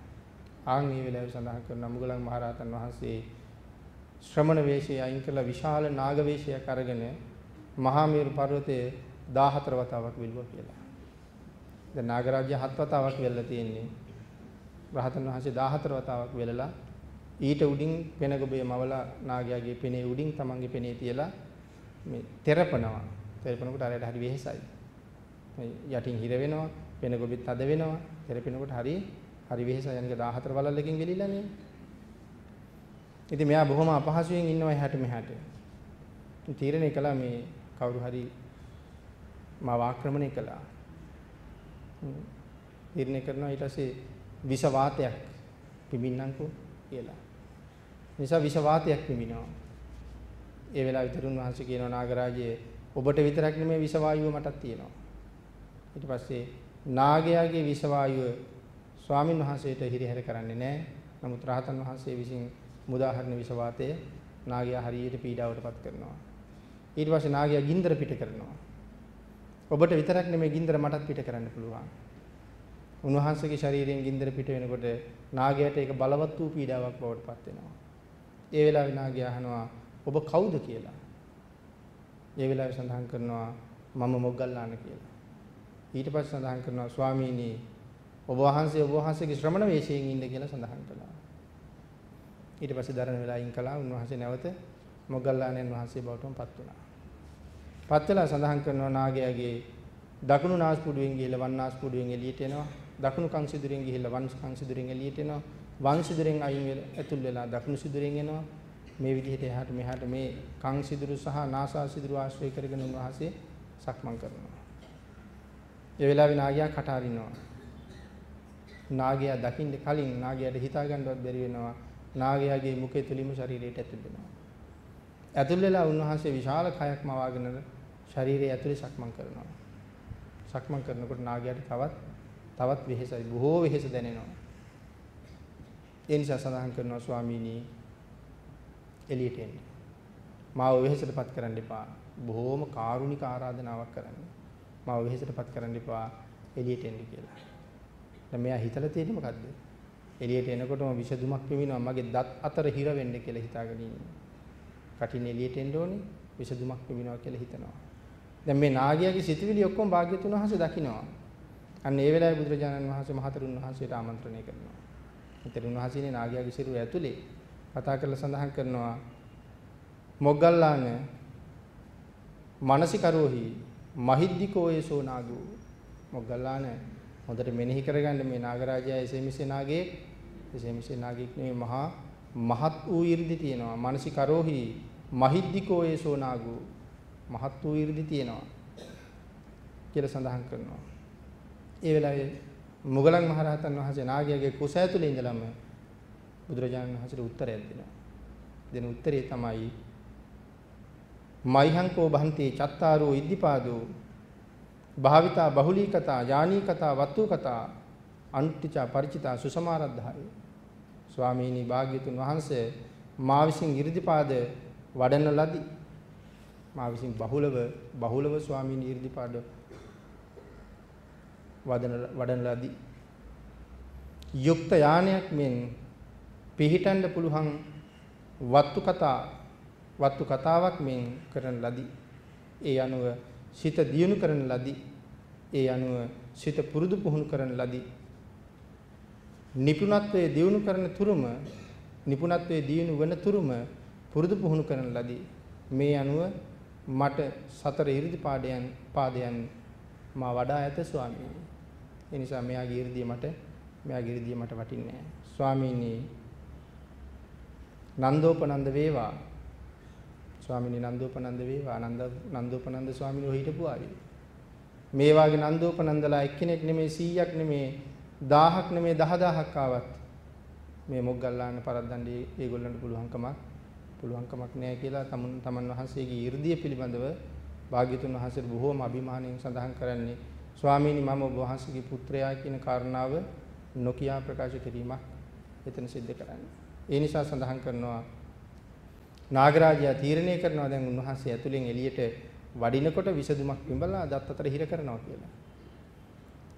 ආන් මේ වෙලාවේ සඳහන් කරන මුගලන් මහරහතන් වහන්සේ ශ්‍රමණ වේශය අයින් කරලා විශාල නාග වේශයක් අරගෙන මහා මේරු පර්වතයේ 14 වතාවක් විලුවා කියලා. දැන් නාගරාජ්‍ය හත් වතාවක් වෙල්ලා තියෙන්නේ. රහතන් වහන්සේ 14 වතාවක් වෙලලා ඊට උඩින් පෙන ගොබේ මවලා නාගයාගේ පෙනේ උඩින් තමන්ගේ පෙනේ තියලා මේ තෙරපනවා. තෙරපනකොට අරයට හරි වෙහෙසයි. මේ යටින් හිර වෙනවා, පෙන ගොබෙත් තද වෙනවා. තෙරපෙනකොට හරි හරි වෙහෙසයි. අනික 14 වලල්ලකින් වෙලිලානේ. ඉතින් මෙයා බොහොම අපහසුයෙන් ඉන්නවා එහාට මෙහාට. තීරණය කළා මේ කවුරු හරි මාව ආක්‍රමණය කළා. තීරණය කරනවා ඊට පස්සේ විෂ වාතයක් පිඹින්නම්කෝ කියලා. නිසා විෂ වාතයක් පිඹිනවා. ඒ වෙලාව විතරුන් වහන්සේ කියනවා නාගරාජයේ ඔබට විතරක් නෙමෙයි විෂ වායුව මටත් තියෙනවා. ඊට පස්සේ නාගයාගේ විෂ වායුව ස්වාමින් වහන්සේට හිරිහැර කරන්නේ නැහැ. නමුත් රහතන් වහන්සේ විසින් මුදාහරණ විෂ වාතය නාගයා හරියට පීඩාවටපත් කරනවා. ඊට පස්සේ නාගයා ගින්දර පිට කරනවා. ඔබට විතරක් නෙමෙයි ගින්දර මටත් පිට කරන්න පුළුවන්. උන්වහන්සේගේ ශරීරයෙන් ගින්දර පිට වෙනකොට නාගයාට ඒක බලවත් වූ පීඩාවක් බවට පත් වෙනවා. ඒ වෙලාවේ නාගයා අහනවා ඔබ කවුද කියලා. ඒ වෙලාවේ සඳහන් කරනවා මම මොග්ගල්ලාන කියලා. ඊට පස්සේ සඳහන් කරනවා ස්වාමීනි ඔබ වහන්සේ ඔබ වහන්සේගේ ශ්‍රමණ වේශයෙන් ඉන්න කියලා සඳහන් කළා. ඊට පස්සේ දරණ වෙලා ඉන් කළා උන්වහන්සේ නැවත මොග්ගල්ලාණන් වහන්සේ බවටම පත් වුණා. පත් වෙලා සඳහන් කරනවා නාගයාගේ දකුණු නාස්පුඩුවෙන් ගිහිල්ලා වම් නාස්පුඩුවෙන් එළියට එනවා. දකුණු කන් සිදුරෙන් ගිහිල්ලා වම් කන් සිදුරෙන් එළියට එනවා. වම් සිදුරෙන් අයින් වෙලා ඇතුල් වෙලා දකුණු සිදුරෙන් එනවා. මේ විදිහට එහාට මෙහාට මේ කන් සිදුරු සහ නාසා සිදුරු ආශ්‍රය කරගෙන උන්වහන්සේ සක්මන් කරනවා. ඒ වෙලාවේ නාගයා කට අරිනවා. නාගයා දකින්න කලින් නාගයාට හිතා ගන්නවත් බැරි වෙනවා. නාගයාගේ මුඛය තුලින්ම ශරීරයට ඇතුල් වෙනවා. ඇතුල් වෙලා උන්වහන්සේ විශාල කයක් මවාගෙන ශරීරය ඇතුලේ සක්මන් කරනවා. සක්මන් කරනකොට නාගයාට තවත් තවත් වෙහෙසයි බොහෝ වෙහෙස දැනෙනවා. ඒ නිසා සඳහන් කරනවා ස්වාමීනි එළියට එන්න. මාව වෙහෙසටපත් කරන්න එපා. බොහෝම කාරුණික ආරාධනාවක් කරන්න. මාව වෙහෙසටපත් කරන්න එපා එළියට එන්න කියලා. දැන් මෙයා හිතලා තියෙන්නේ මොකද්ද? එළියට එනකොටම විෂදුමක් පිමිනවා මගේ දත් අතර හිර වෙන්න කියලා හිතාගෙන ඉන්නේ. කටින් එළියට එන්න ඕනේ විෂදුමක් පිමිනවා කියලා හිතනවා. දැන් මේ නාගයාගේ සිතවිලි ඔක්කොම භාග්‍යතුන් වහන්සේ දකිනවා. අන්න ඒ වෙලාවේ බුදුරජාණන් වහන්සේ මහතෙරුන් වහන්සේට ආමන්ත්‍රණය කරනවා. මහතෙරුන් වහන්සේනේ නාගයාගේ සිරුර ඇතුලේ කතා කරලා සඳහන් කරනවා මොග්ගල්ලාන මානසිකරෝහි මහිද්దికෝයසෝ නාගෝ මොග්ගල්ලාන හොඳට මෙනෙහි කරගන්න මේ නාගරාජයා එසේ මෙසේ නාගේ එසේ මෙසේ නාගෙක් නෙමෙයි මහා මහත් වූ 이르දි තියෙනවා මානසිකරෝහි මහිද්దికෝයසෝ නාගෝ මහත් වූ 이르දි තියෙනවා කියලා සඳහන් කරනවා. ඒ වෙලාවේ මුගලන් මහරහතන් වහන්සේ නාගයාගේ කුස ඇතුලේ ඉඳලම බුදුරජාණන් වහන්සේට උත්තරයක් දෙනවා. දෙන උත්තරේ තමයි මයිහංකෝ බන්තේ චත්තාරෝ ඉද්ධිපාදෝ භාවිතා බහුලී කතා යානී කතා වත්තු කතා අනුත්‍ත්‍චා ಪರಿචිතා සුසමාරද්ධාය ස්වාමීනි භාග්‍යතුන් වහන්සේ මා විසින් 이르දිපාද වඩන ලදී මා විසින් බහුලව බහුලව ස්වාමීනි 이르දිපාද වදන වඩන ලදී යුක්ත යානයක් මෙන් පිහිටන්න පුළුවන් වත්තු කතා වත්තු කතාවක් මෙන් කරන ලදී. ඒ අනුව සිත දියුණු කරන ලදී. ඒ අනුව සිත පුරුදු පුහුණු කරන ලදී. නිපුණත්වයේ දියුණු කරන තුරුම නිපුණත්වයේ දියුණු වන තුරුම පුරුදු පුහුණු කරන ලදී. මේ අනුව මට සතර 이르දි පාඩයන් පාදයන් මා වඩා ඇත ස්වාමීනි. ඒ නිසා මෙයාගේ 이르දිය මට මෙයාගේ 이르දිය මට වටින්නේ නැහැ. ස්වාමීනි නන්දෝපනන්ද වේවා. ස්වාමීනි නන්දෝපනන්ද වේවා. නන්ද නන්දෝපනන්ද ස්වාමීනි හිටපු ආවේ. මේ වාගේ නන්දෝපනන්දලා එක්කෙනෙක් නෙමේ 100ක් නෙමේ 1000ක් නෙමේ 10000ක් ආවත් මේ මොග්ගල්ලාන පරද්දන්නේ ඒගොල්ලන්ට පුළුවන්කමක් පුළුවන්කමක් නැහැ කියලා තමන් තමන් වහන්සේගේ 이르දිය පිළිබඳව භාග්‍යතුන් වහන්සේට බොහෝම අභිමාණයෙන් සඳහන් කරන්නේ ස්වාමීනි මම ඔබ වහන්සේගේ පුත්‍රයා කියන කාරණාව නොකියා ප්‍රකාශ කිරීමක් එතන සිද්ධ කරන්නේ ඒ නිසා සඳහන් කරනවා නාගරාජයා තීරණය කරනවා දැන් උන්වහන්සේ ඇතුලෙන් එළියට වඩිනකොට විසදුමක් පිඹලා දත් අතර හිර කරනවා කියලා.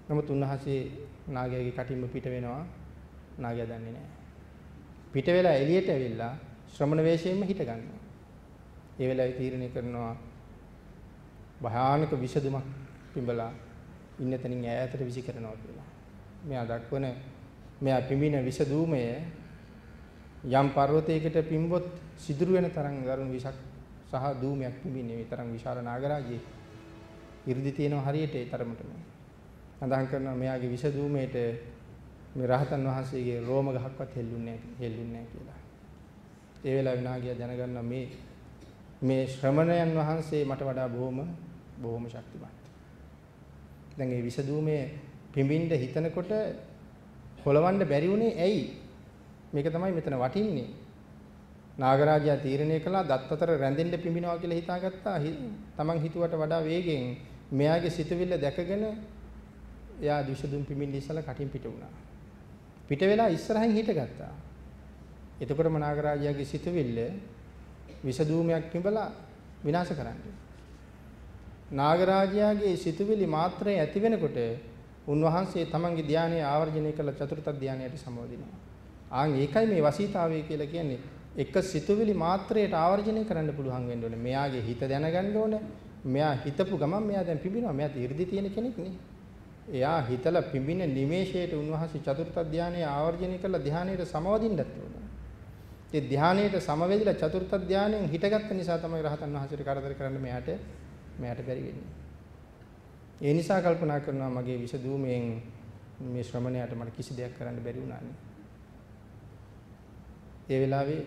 නමුත් උන්වහන්සේ නාගයාගේ කටින්ම පිට වෙනවා නාගයා දන්නේ නැහැ. පිට වෙලා එළියට ඇවිල්ලා ශ්‍රමණ වේශයෙන්ම හිට ගන්නවා. ඒ වෙලාවේ තීරණය කරනවා භයානක විසදුමක් පිඹලා ඉන්න තැනින් ඈතට විසි කරනවා කියලා. මෙයා දක්වන මෙයා පිඹින විසදූමය යම් පර්වතයකට පිම්බොත් සිදුරු වෙන තරම් ගරුණු විසක් සහ දූමයක් පිඹින්නේ මේ තරම් විශාල නාගරාජයේ 이르දි තියෙනවා හරියට ඒ තරමටම. සඳහන් කරනවා මෙයාගේ විස දූමේට මේ රහතන් වහන්සේගේ රෝම ගහක්වත් හෙල්ලුන්නේ නැහැ හෙල්ලුන්නේ නැහැ කියලා. ඒ වෙලාවේ නාගයා දැනගන්නවා මේ මේ ශ්‍රමණයන් වහන්සේ මට වඩා බොහොම බොහොම ශක්තිමත්. දැන් මේ විසදූමේ පිඹින්න හිතනකොට හොලවන්න බැරි වුණේ ඇයි? මේක තමයි මෙතන වටින්නේ. නාගරාජයා තීරණය කළා දත් අතර රැඳෙන්න පිඹිනවා කියලා හිතාගත්තා. තමන් හිතුවට වඩා වේගෙන් මෙයාගේ සිතවිල්ල දැකගෙන එයා විසදුම් පිඹින්න ඉස්සලා කටින් පිට වුණා. පිට වෙලා ඉස්සරහින් හිටගත්තා. එතකොටම නාගරාජයාගේ සිතවිල්ල විසදූමයක් පිඹලා විනාශ කරන්නේ. නාගරාජයාගේ සිතුවිලි මාත්‍රේ ඇති වෙනකොට උන්වහන්සේ තමන්ගේ ධානය ආවර්ජනය කළ චතුර්ථ ධානයට සමවදිනවා. ආන් ඒකයි මේ වසීතාවය කියලා කියන්නේ. එක සිතුවිලි මාත්‍රයට ආවර්ජනය කරන්න පුළුවන් වෙන්න ඕනේ. මෙයාගේ හිත දැනගන්න ඕනේ. මෙයා හිතපු ගමන් මෙයා දැන් පිඹිනවා. මෙයා තීර්දි තියෙන කෙනෙක් නේ. එයා හිතලා පිඹින නිමේෂයට උන්වහන්සේ චතුර්ථ ධානයේ ආවර්ජනය කළ ධානයට සමවදින්නත් ඕනේ. ඒ ධානයට සමවැදිලා චතුර්ථ ධානයෙන් හිටගත්ත නිසා තමයි රහතන් වහන්සේට කරදර කරන්න මෙයාට මෙයාට බැරි වෙන්නේ. ඒ නිසා කල්පනා කරනවා මගේ විෂ දූමෙන් මේ ශ්‍රමණයාට මට කිසි දෙයක් කරන්න බැරි වුණානේ. ඒ වෙලාවේ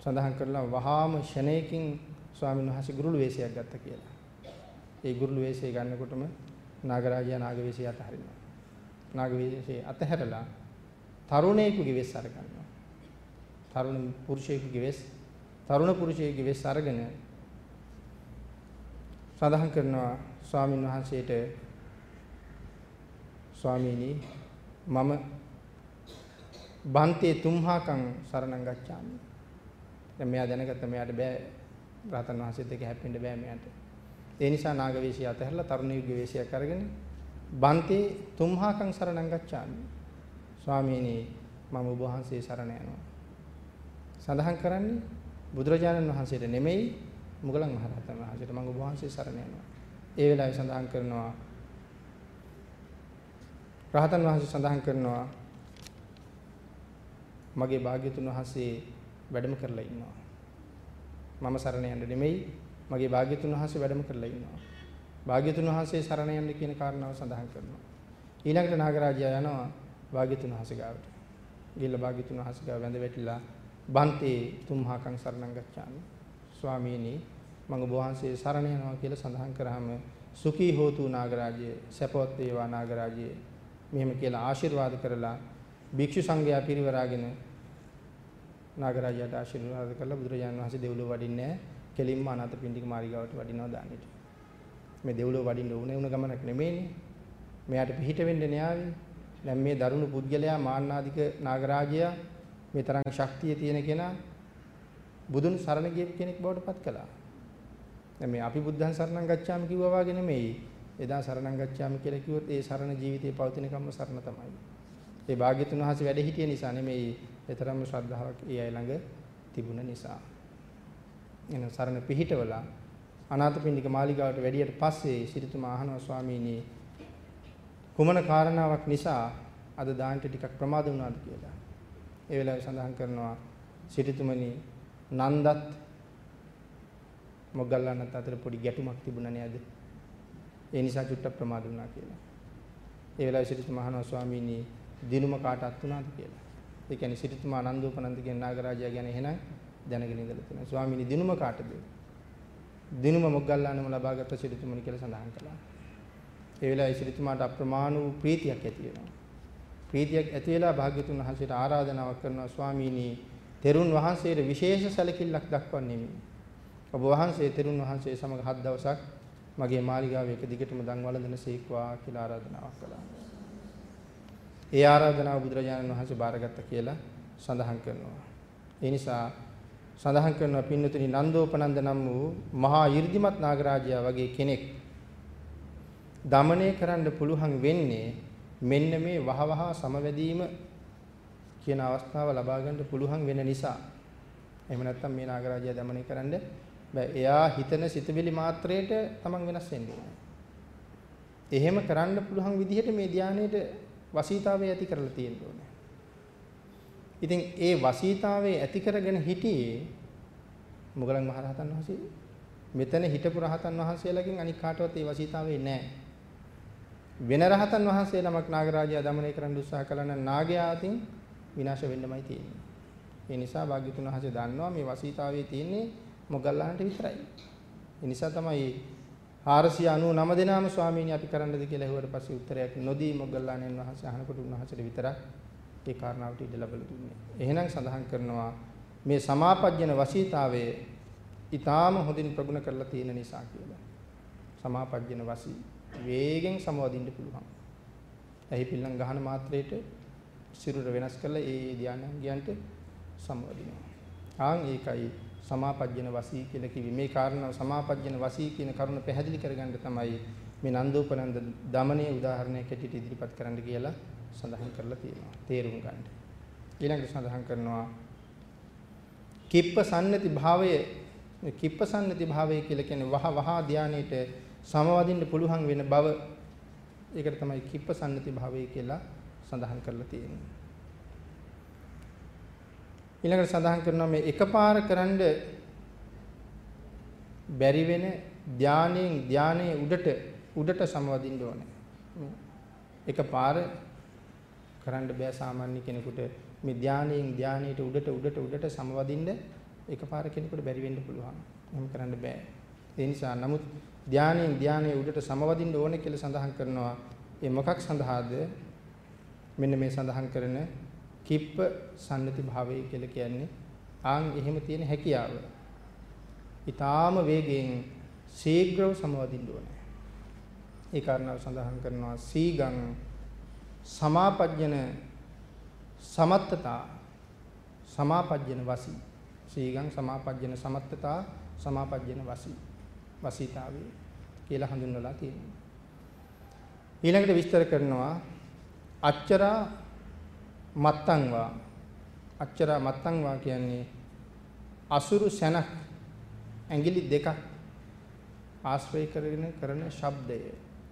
සඳහන් කරලා වහාම ෂණයකින් ස්වාමීන් වහන්සේ ගුරුළු වේශයක් ගත්තා කියලා. ඒ ගුරුළු වේශය ගන්නකොටම නාගරාජයා නාග වේශය අතහරිනවා. නාග වේශය අතහැරලා තරුණයෙකුගේ වෙස් අරගන්නවා. තරුණ පුරුෂයෙකුගේ වෙස් තරුණ පුරුෂයෙකුගේ වෙස් අරගෙන සඳහන් කරනවා ස්වාමින් වහන්සේට ස්වාමීනි මම බන්තේ තුම්හාකම් සරණං ගච්ඡාමි. දැන් මෙයා දැනගත්ත මෙයාට බෑ රහතන් වහන්සේත් එක්ක හැප්පෙන්න බෑ මෙයාට. ඒ නිසා නාගවේශය අතහැරලා තරුණියගේ වේශයක් අරගෙන බන්තේ තුම්හාකම් සරණං ගච්ඡාමි. ස්වාමීනි මම ඔබ වහන්සේ සරණ යනවා. සඳහන් කරන්නේ බුදුරජාණන් වහන්සේට නෙමෙයි මුගලන් මහරහතන් වහන්සේට මම ඔබ වහන්සේ සරණ යනවා. ඒ වෙලාවේ සඳහන් කරනවා රහතන් වහන්සේ සඳහන් කරනවා මගේ භාග්‍යතුන් වහන්සේ වැඩම කරලා ඉන්නවා. මම සරණ යන්න නෙමෙයි මගේ භාග්‍යතුන් වහන්සේ වැඩම කරලා ඉන්නවා. භාග්‍යතුන් වහන්සේ සරණ යන්න කියන කාරණාව සඳහන් කරනවා. ඊළඟට නාගරාජයා යනවා භාග්‍යතුන් වහන්සේ ගාවට. ගිහිල්ලා භාග්‍යතුන් වහන්සේ ගාව වැඳ වැටිලා බන්තේ තුම්හාකං සරණං ගච්ඡාමි. ස්වාමීනි මම ඔබ වහන්සේ සරණ යනවා කියලා සඳහන් කරාම සුඛී හෝතු නාගරාජය සැපවත් වේවා නාගරාජය මෙහෙම කියලා ආශිර්වාද කරලා භික්ෂු සංඝයා පිරිවරාගෙන නාගරාජයාට ආශිර්වාද කරලා බුදුරජාණන් වහන්සේ දෙව්ලොව වඩින්නේ කෙලින්ම අනාථපිණ්ඩික මාලිගාවට වඩිනවා දානෙට. මේ දෙව්ලොව වඩින්න උනේ උන ගමනක් නෙමෙයිනේ. මෙයාට පිහිට වෙන්න න්යාවි. දැන් මේ දරුණු පුද්ගලයා මාන්නාධික නාගරාජයා මේ තරම් ශක්තිය තියෙන කෙනා බුදුන් සරණ ගිය කෙනෙක් බවට පත් කළා. දැන් මේ අපි බුද්ධං සරණං ගච්ඡාමි කිව්වා වගේ නෙමෙයි. එදා සරණං ගච්ඡාමි කියලා කිව්වොත් ඒ සරණ ජීවිතේ පවතින කම්ම සරණ තමයි. ඒ භාග්‍යතුන් වහන්සේ වැඩ හිටිය නිසා නෙමෙයි ඒතරම්ම ශ්‍රද්ධාවක් ඒ අය ළඟ තිබුණ නිසා. එන සරණ පිහිටවලා අනාථපිණ්ඩික මාලිගාවට වැඩියට පස්සේ සිරිතුමා අහනවා ස්වාමීනි කුමන කාරණාවක් නිසා අද දාන්ට ටිකක් ප්‍රමාද වුණාද කියලා. ඒ වෙලාවේ සඳහන් කරනවා සිරිතුමනි නන්දත් මොග්ගල්ලානත් අතර පොඩි ගැටුමක් තිබුණා නේද? ඒ නිසා චුට්ටක් ප්‍රමාද වුණා කියලා. ඒ වෙලාවේ සිරිතුමා අහනවා ස්වාමීනි දිනුම කාටත් උනාද කියලා. ඒ කියන්නේ සිටුතුමා ආනන්දෝපනන්ද කියන නාගරාජයා ගැන එහෙනම් දැනගෙන ඉඳලා තියෙනවා. ස්වාමීනි දිනුම කාටද? දිනුම මොග්ගල්ලානම ලබාගත් සිටුතුමනි කියලා සඳහන් කළා. ඒ වෙලාවේ සිටුතුමාට අප්‍රමාණ වූ ප්‍රීතියක් ඇති වෙනවා. ප්‍රීතියක් ඇති වෙලා භාග්‍යතුන් වහන්සේට ආරාධනාවක් කරනවා ස්වාමීනි තෙරුන් වහන්සේට විශේෂ සැලකිල්ලක් දක්වන්නේ මේ. ඔබ වහන්සේ තෙරුන් වහන්සේ සමග හත් දවසක් මගේ මාලිගාවේ එක දිගටම දන් වළඳන සීක්වා කියලා ආරාධනාවක් කළා. ඒ ආරාධනාව බුදුරජාණන් වහන්සේ බාරගත්ත කියලා සඳහන් කරනවා. ඒ නිසා සඳහන් කරනවා පින්නතුනි නන්දෝපනන්ද නම් වූ මහා 이르දිමත් නාගරාජයා වගේ කෙනෙක් দমনය කරන්න පුළුවන් වෙන්නේ මෙන්න මේ වහවහ සමවැදීම කියන අවස්ථාව ලබා ගන්න පුළුවන් වෙන නිසා එහෙම නැත්නම් මේ නාගරාජය দমনය කරන්න බෑ. එයා හිතන සිතවිලි මාත්‍රයට තමන් වෙනස් වෙන්න එහෙම කරන්න පුළුවන් විදිහට මේ ධානයේට වසීතාවේ ඇති කරලා තියෙන්න ඕනේ. ඉතින් ඒ වසීතාවේ ඇති කරගෙන හිටියේ මුගලන් මහරහතන් වහන්සේ මෙතන හිටපු රහතන් වහන්සේලාගෙන් අනික් කාටවත් ඒ වසීතාවේ නැහැ. වෙන රහතන් වහන්සේ ළමක් නාගරාජයා දමනය කරන්න උත්සාහ කළා නම් නාගයා අතින් විනාශ වෙන්නමයි තියෙන්නේ. ඒ නිසා භාග්‍යතුන් වහන්සේ දන්නවා මේ වසීතාවේ තියෙන්නේ මොග්ගල්ලාන්ට විතරයි. ඒ නිසා තමයි 499 දෙනාම ස්වාමීන් අපි කරන්නද කියලා ඇහුවට පස්සේ උත්තරයක් නොදී මොග්ගල්ලාණන් වහන්සේ අහනකොට උන්වහන්සේට විතරක් ඒ කාරණාවට ඉඩ ලැබලා දුන්නේ. එහෙනම් සඳහන් කරනවා මේ සමාපජ්ජන වසීතාවය ඊටාම හොඳින් ප්‍රගුණ කරලා තියෙන නිසා කියලා. සමාපජ්ජන වසී වේගෙන් සමවදින්න පුළුවන්. එහි පිල්ලම් ගහන මාත්‍රයට සිරුර වෙනස් කරලා ඒ ධානයන්ගයන්ට සමවදිනවා. ආන් ඒකයි සමාපජ්ජන වසී කියලා කිවි. මේ කාරණාව සමාපජ්ජන වසී කියන කරුණ පැහැදිලි කරගන්න තමයි මේ නන්දෝපනන්ද දමනයේ උදාහරණයක් ඇටියට ඉදිරිපත් කරන්න කියලා සඳහන් කරලා තියෙනවා. තේරුම් ගන්න. ඊළඟට සඳහන් කරනවා කිප්ප සන්නති භාවය කිප්ප සන්නති භාවය කියලා කියන්නේ වහ වහ ධානයේට සමවදින්න පුළුවන් වෙන බව ඒකට තමයි කිප්ප සන්නති භාවය කියලා සඳහන් කරලා තියෙන්නේ. ඊළඟට සඳහන් කරනවා මේ එකපාර කරන්ඩ බැරි වෙන ධානයෙන් ධානයේ උඩට උඩට සමවදින්න ඕනේ. එකපාර කරන්න බෑ සාමාන්‍ය කෙනෙකුට මේ ධානයෙන් ධානයට උඩට උඩට උඩට සමවදින්න එකපාර කෙනෙකුට බැරි වෙන්න පුළුවන්. එහෙම කරන්න බෑ. ඒ නිසා නමුත් ධානයෙන් ධානයේ උඩට සමවදින්න ඕනේ කියලා සඳහන් කරනවා. ඒ මොකක් සඳහාද? මෙන්න මේ සඳහන් කරන කිප්ප සම්නති භාවය කියලා කියන්නේ ආන් එහෙම තියෙන හැකියාව. ඊටාම වේගයෙන් ශීඝ්‍රව සමවදින්න ඕනේ. ඒ කාරණාව සඳහන් කරනවා සීගං සමාපජ්ජන සමත්තතා සමාපජ්ජන වසී සීගං සමාපජ්ජන සමත්තතා සමාපජ්ජන වසී වසීතාවේ කියලා හඳුන්වලා තියෙනවා. ඊළඟට විස්තර කරනවා අච්චරා මත්තංවා. අච්චරා මත්තංවා කියන්නේ අසුරු සැනක් ඇඟිලි දෙකක් ආශ්‍රය කරගෙන කරන ශබ්දය.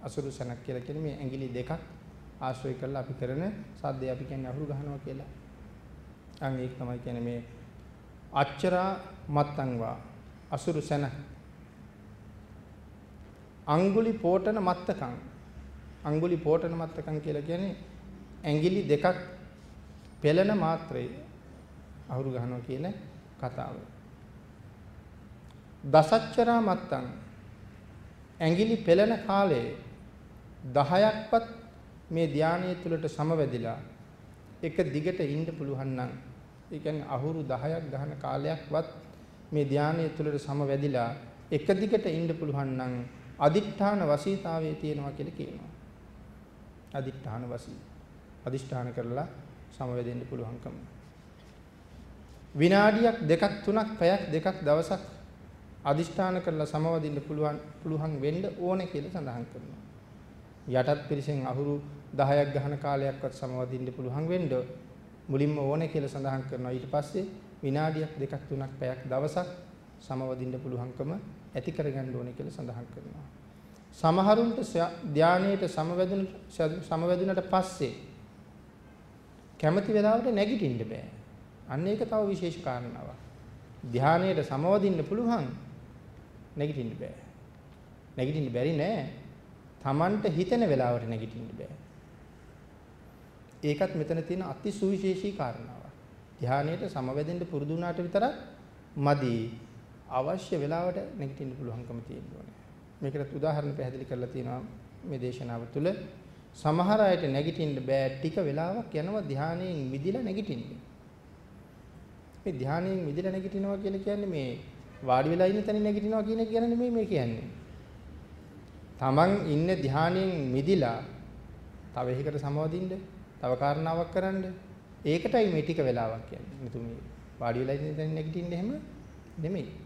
අසුරු සැනක් කියලා කියන්නේ මේ ඇඟිලි දෙකක් ආශ්‍රය කරලා අපි කරන සද්දය. අපි කියන්නේ අහුරු ගහනවා කියලා. අන් ඒක තමයි කියන්නේ මේ අච්චරා මත්තංවා. අසුරු සැන අඟුලි පෝටන මත්තකම් අඟුලි පෝටන මත්තකම් කියලා කියන්නේ ඇඟිලි දෙකක් පෙළෙන මාත්‍රේ අහුරු ගහනවා කියන කතාව. දසච්චරා මත්තං ඇඟිලි පෙළෙන කාලයේ 10ක්වත් මේ ධානයේ තුලට සමවැදිලා එක දිගට ඉන්න පුළුවන් නම් ඒ කියන්නේ අහුරු 10ක් ගහන කාලයක්වත් මේ ධානයේ තුලට සමවැදිලා එක දිගට ඉන්න පුළුවන් නම් අදිඨාන වසීතාවයේ තියෙනවා කියලා කියනවා. අදිඨාන වසී. අදිෂ්ඨාන කරලා සමවැදෙන්න පුළුවන්කම. විනාඩියක් දෙකක් තුනක් පැයක් දෙකක් දවසක් අදිෂ්ඨාන කරලා සමවදින්න පුළුවන් පුළුවන් වෙන්න ඕනේ කියලා සඳහන් කරනවා. යටත් පිරිසෙන් අහුරු 10ක් ගහන කාලයක්වත් සමවදින්න පුළුවන් වෙන්න මුලින්ම ඕනේ කියලා සඳහන් කරනවා. ඊට පස්සේ විනාඩියක් දෙකක් තුනක් පැයක් දවසක් සමවදින්න පුළුවන්කම ඇති කරගන්න ඕනේ කියලා සඳහන් කරනවා. සමහරුන්ට ධානයේට සමවැදුන සමවැදුනට පස්සේ කැමති වෙලාවට නැගිටින්න බෑ. අන්න ඒක තව විශේෂ කාරණාවක්. ධානයේට සමවදින්න පුළුවන් නැගිටින්න බෑ. නැගිටින්න බැරි නෑ. Tamanට හිතෙන වෙලාවට නැගිටින්න බෑ. ඒකත් මෙතන තියෙන අති සුවිශේෂී කාරණාවක්. ධානයේට සමවැදෙන්න පුරුදු වුණාට විතරක් මදි. අවශ්‍ය වෙලාවට නැගිටින්න පුළුවන්කම තියෙන්න ඕනේ. මේකට උදාහරණ පැහැදිලි කරලා තියෙනවා මේ දේශනාව තුළ. සමහර අයට නැගිටින්න බෑ ටික වෙලාවක් යනවා ධානයෙන් මිදිලා නැගිටින්න. මේ ධානයෙන් මිදිලා නැගිටිනවා කියලා කියන්නේ මේ වාඩි වෙලා ඉන්න තැන නැගිටිනවා කියන එක ගැන නෙමෙයි මේ කියන්නේ. Taman ඉන්න ධානයෙන් මිදිලා තව එකකට සමවදින්න, තව කාරණාවක් කරන්න. ඒකටයි මේ ටික වෙලාවක් කියන්නේ. මෙතු මේ වාඩි වෙලා ඉන්න තැන නැගිටින්න එහෙම නෙමෙයි.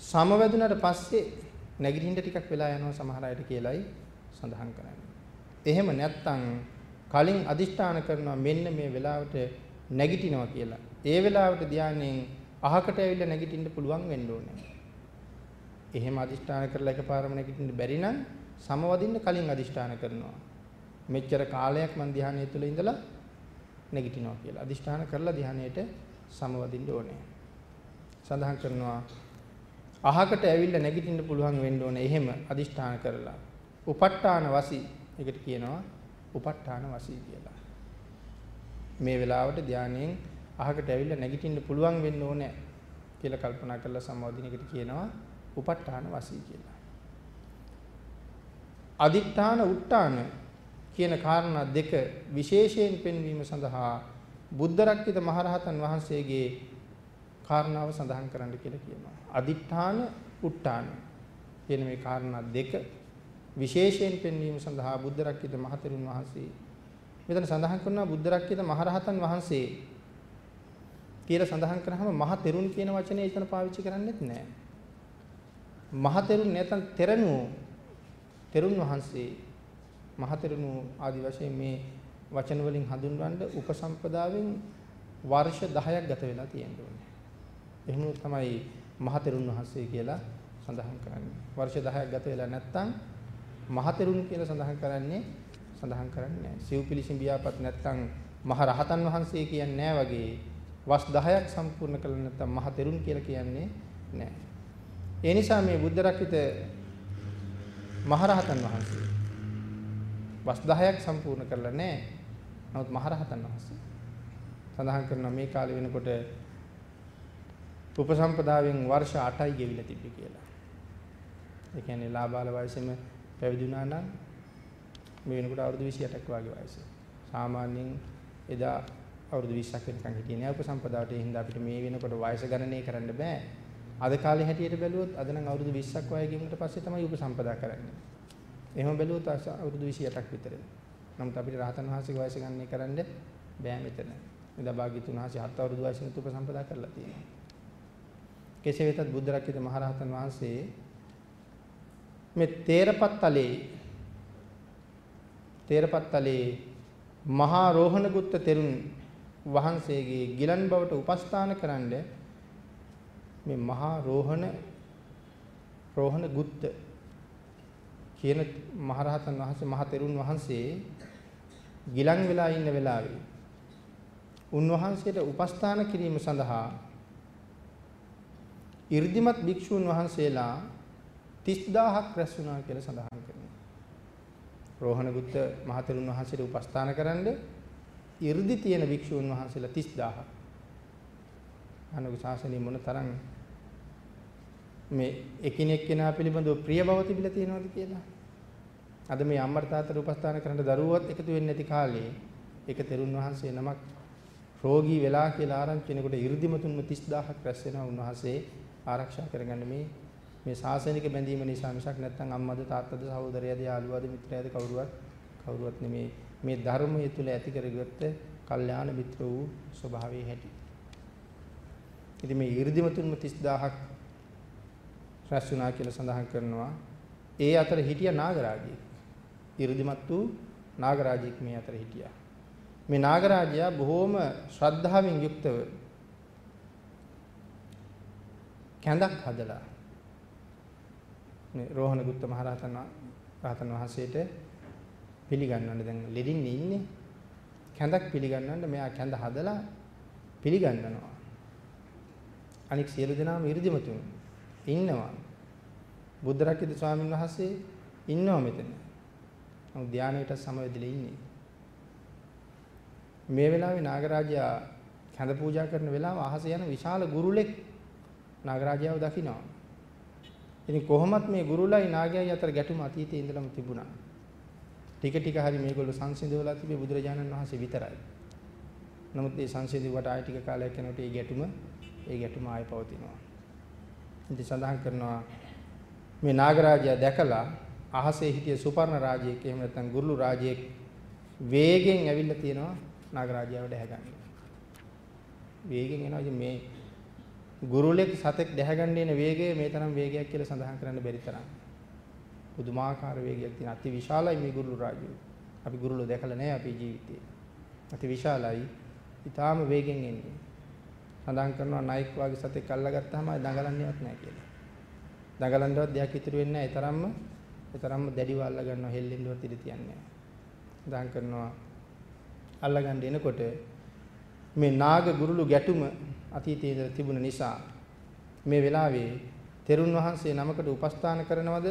සමවැදුනට පස්සේ නැගිටින්න ටිකක් වෙලා යනවා සමහර අයට කියලායි සඳහන් කරන්නේ. එහෙම නැත්නම් කලින් අදිෂ්ඨාන කරනවා මෙන්න මේ වෙලාවට නැගිටිනවා කියලා. ඒ වෙලාවට ධානයෙන් අහකට ඇවිල්ලා නැගිටින්න පුළුවන් වෙන්න ඕනේ. එහෙම අදිෂ්ඨාන කරලා එකපාරම නැගිටින්න බැරි නම් සමවදින්න කලින් අදිෂ්ඨාන කරනවා. මෙච්චර කාලයක් මං ධානයේ තුල ඉඳලා නැගිටිනවා කියලා. අදිෂ්ඨාන කරලා ධානයට සමවදින්න ඕනේ. සඳහන් කරනවා අහකට ඇවිල්ලා නැගිටින්න පුළුවන් වෙන්න ඕනේ. එහෙම අදිෂ්ඨාන කරලා. උප ဋ ාණ වසී. ඒකට කියනවා උප ဋ ාණ වසී කියලා. මේ වෙලාවට ධානයෙන් අහකට ඇවිල්ලා නැගිටින්න පුළුවන් වෙන්න ඕනේ. කියලා කල්පනා කරලා සම්මෝධිනයකට කියනවා උප ဋ ාණ වසී කියලා. අදිඨාන උට්ටාන කියන කාරණා දෙක විශේෂයෙන් පෙන්වීම සඳහා බුද්ධ රක්කිත මහරහතන් වහන්සේගේ කාරණාව සඳහන් කරන්න කියලා කියනවා. අදිඨාන උට්ටාන කියන මේ කාරණා දෙක විශේෂයෙන් පෙන්වීම සඳහා බුද්ධ රක්කිත මහතෙරුන් වහන්සේ මෙතන සඳහන් කරනවා බුද්ධ රක්කිත මහරහතන් වහන්සේ කියලා සඳහන් කරාම මහතෙරුන් කියන වචනේ එතන පාවිච්චි කරන්නේත් නැහැ. මහතෙරුන් නැත්නම් තෙරණුව තෙරුන් වහන්සේ මහතෙරුණු ආදි වශයෙන් මේ වචන වලින් හඳුන්වන්න උපසම්පදාවෙන් වර්ෂ 10ක් ගත වෙලා තියෙනවා. එහෙම තමයි මහතෙරුන් වහන්සේ කියලා සඳහන් කරන්නේ. වර්ෂ 10ක් ගත වෙලා නැත්නම් මහතෙරුන් කියලා සඳහන් කරන්නේ සඳහන් කරන්නේ නැහැ. සිව්පිලිසිම් බියාපත් නැත්නම් මහ රහතන් වහන්සේ කියන්නේ නැහැ වගේ වස් 10ක් සම්පූර්ණ කළ නැත්නම් මහතෙරුන් කියලා කියන්නේ නැහැ. ඒ නිසා මේ බුද්ධ රක්කිත මහරහතන් වහන්සේ වස් 10ක් සම්පූර්ණ කරලා නැහැ. නමුත් මහරහතන් වහන්සේ සඳහන් කරනවා මේ කාලේ වෙනකොට උපසම්පදාවෙන් වර්ෂ 8යි ගෙවිලා තිබ්බේ කියලා. ඒ කියන්නේ ලාබාල වයසෙම පැවිදි වුණා නම් මේ වෙනකොට අවුරුදු 28ක් වගේ වයස. සාමාන්‍යයෙන් එදා අවුරුදු 20ක් වෙනකන් හිටියේ නෑ උපසම්පදාවට. ඒ හින්දා අපිට මේ වෙනකොට වයස ගණනය කරන්න බෑ. අද කාලේ හැටියට බැලුවොත් අද නම් අවුරුදු 20ක් වගේ ගිහින් පස්සේ තමයි උපසම්පදා කරන්නේ. එහෙම බැලුවොත් අවුරුදු 28ක් විතර. නමුත් අපිට රහතන් වහන්සේගේ වයස ගණනය කරන්න බෑ මෙතන. එදා භාග්‍යතුන් වහන්සේ හත් අවුරුදු වයසින් උපසම්පදා කරලා තියෙනවා. කෙසේ වෙතත් බුද්ධ රක්කිත මහරහතන් වහන්සේ මේ තේරපත්තලේ තේරපත්තලේ මහා රෝහණගුත්ත තෙරුන් වහන්සේගේ ගිලන් බවට උපස්ථාන කරන්නේ මේ මහා රෝහණ රෝහණ ගුත්ත කියන මහරහතන් වහන්සේ මහ තෙරුන් වහන්සේ ගිලන් වෙලා ඉන්න වෙලාවේ උන්වහන්සේට උපස්ථාන කිරීම සඳහා 이르දිමත් භික්ෂූන් වහන්සේලා 30000ක් රැස් වුණා කියලා සඳහන් කරනවා. රෝහණ ගුත්ත මහතෙරුන් වහන්සේට උපස්ථාන කරන්න 이르දි තියෙන භික්ෂූන් වහන්සේලා 30000ක්. අනුග ශාසනයේ මොන තරම් මේ එකිනෙක කෙනා පිළිබඳව ප්‍රිය බව තිබිලා තියෙනවද කියලා. අද මේ අම්මර තාත්තට උපස්ථාන කරන්න දරුවවත් එකතු වෙන්නේ නැති කාලේ ඒක තෙරුන් වහන්සේ නමක් රෝගී වෙලා කියලා ආරංචි වෙනකොට 이르දිමතුන්ම 30000ක් රැස් වෙනවා උන්වහන්සේ ආරක්ෂා කරගන්න මේ මේ සාසනික බැඳීම නිසා මිසක් නැත්නම් අම්මද තාත්තද සහෝදරයද යාළුවාද මිත්‍රයාද කවුරුවත් කවුරුවත් නෙමේ මේ ධර්මයේ තුල ඇති කරගත්ත කල්යාණ මිත්‍ර වූ ස්වභාවයේ හැටි. ඉතින් මේ 이르දිමතුන්ම 30000ක් රැස් වුණා කියලා සඳහන් කරනවා. ඒ අතර හිටිය නාගරාජයෙක්. 이르දිමත් වූ නාගරාජයෙක් මේ අතර හිටියා. මේ නාගරාජයා බොහෝම ශ්‍රද්ධාවෙන් යුක්තව කැඳක් හදලා මේ රෝහණගුත්ත මහරහතන් රහතන් වහන්සේට පිළිගන්නවන්න දැන් ලෙඩින්නේ ඉන්නේ කැඳක් පිළිගන්නවන්න මෙයා කැඳ හදලා පිළිගන්නනවා අනික සියලු දෙනාම 이르දිමතුන් ඉන්නවා. බුද්ධ රක්කිත ස්වාමීන් වහන්සේ ඉන්නවා මෙතන. නමුත් ධානයට සමවැදිලා ඉන්නේ. මේ වෙලාවේ නාගරාජයා කැඳ පූජා කරන වෙලාව අහසේ යන විශාල ගුරුලෙක් නාගරාජයාව දකිනවා. ඉතින් කොහොමත් මේ ගුරුලයි නාගයයි අතර ගැටුම අතීතයේ ඉඳලම තිබුණා. ටික ටික හරි මේගොල්ලෝ සංසිඳවලා තිබේ බුදුරජාණන් වහන්සේ විතරයි. නමුත් මේ සංසිඳුවට ආය ටික කාලයක් යනකොට මේ ගැටුම ඒ ගැටුම ආය පවතිනවා. ඉතින් සඳහන් කරනවා මේ නාගරාජයා දැකලා අහසේ හිටිය සුපර්ණ රාජයෙක් එහෙම නැත්නම් ගුරුළු රාජයෙක් වේගෙන් ඇවිල්ලා තියෙනවා නාගරාජයාව දැහැගන්න. වේගෙන් එනවා ඉතින් මේ ගුරුලෙක් සතෙක් දැහැගන්න එන වේගය මේ තරම් වේගයක් කියලා සඳහන් කරන්න බැරි තරම්. පුදුමාකාර වේගයක් තියෙන අති විශාලයි මේ ගුරුළු රාජ්‍යය. අපි ගුරුළු දැකලා නැහැ අපේ ජීවිතේ. අති විශාලයි. ඊටාම වේගෙන් එන්නේ. සඳහන් කරනවා නයික් වගේ සතෙක් අල්ලගත්තාම දඟලන්නේවත් නැහැ කියලා. දඟලන්නවත් දෙයක් ඉතුරු වෙන්නේ නැහැ. ඒ තරම්ම ඒ තරම්ම දැඩිව අල්ල ගන්නවා හෙල්ලෙන්නවත් ඉඩ තියන්නේ නැහැ. සඳහන් කරනවා අල්ලගන්න එනකොට මේ නාග ගුරුළු ගැටුම අතීතයේ ඉඳලා තිබුණ නිසා මේ වෙලාවේ තෙරුන් වහන්සේ නමකට උපස්ථාන කරනවද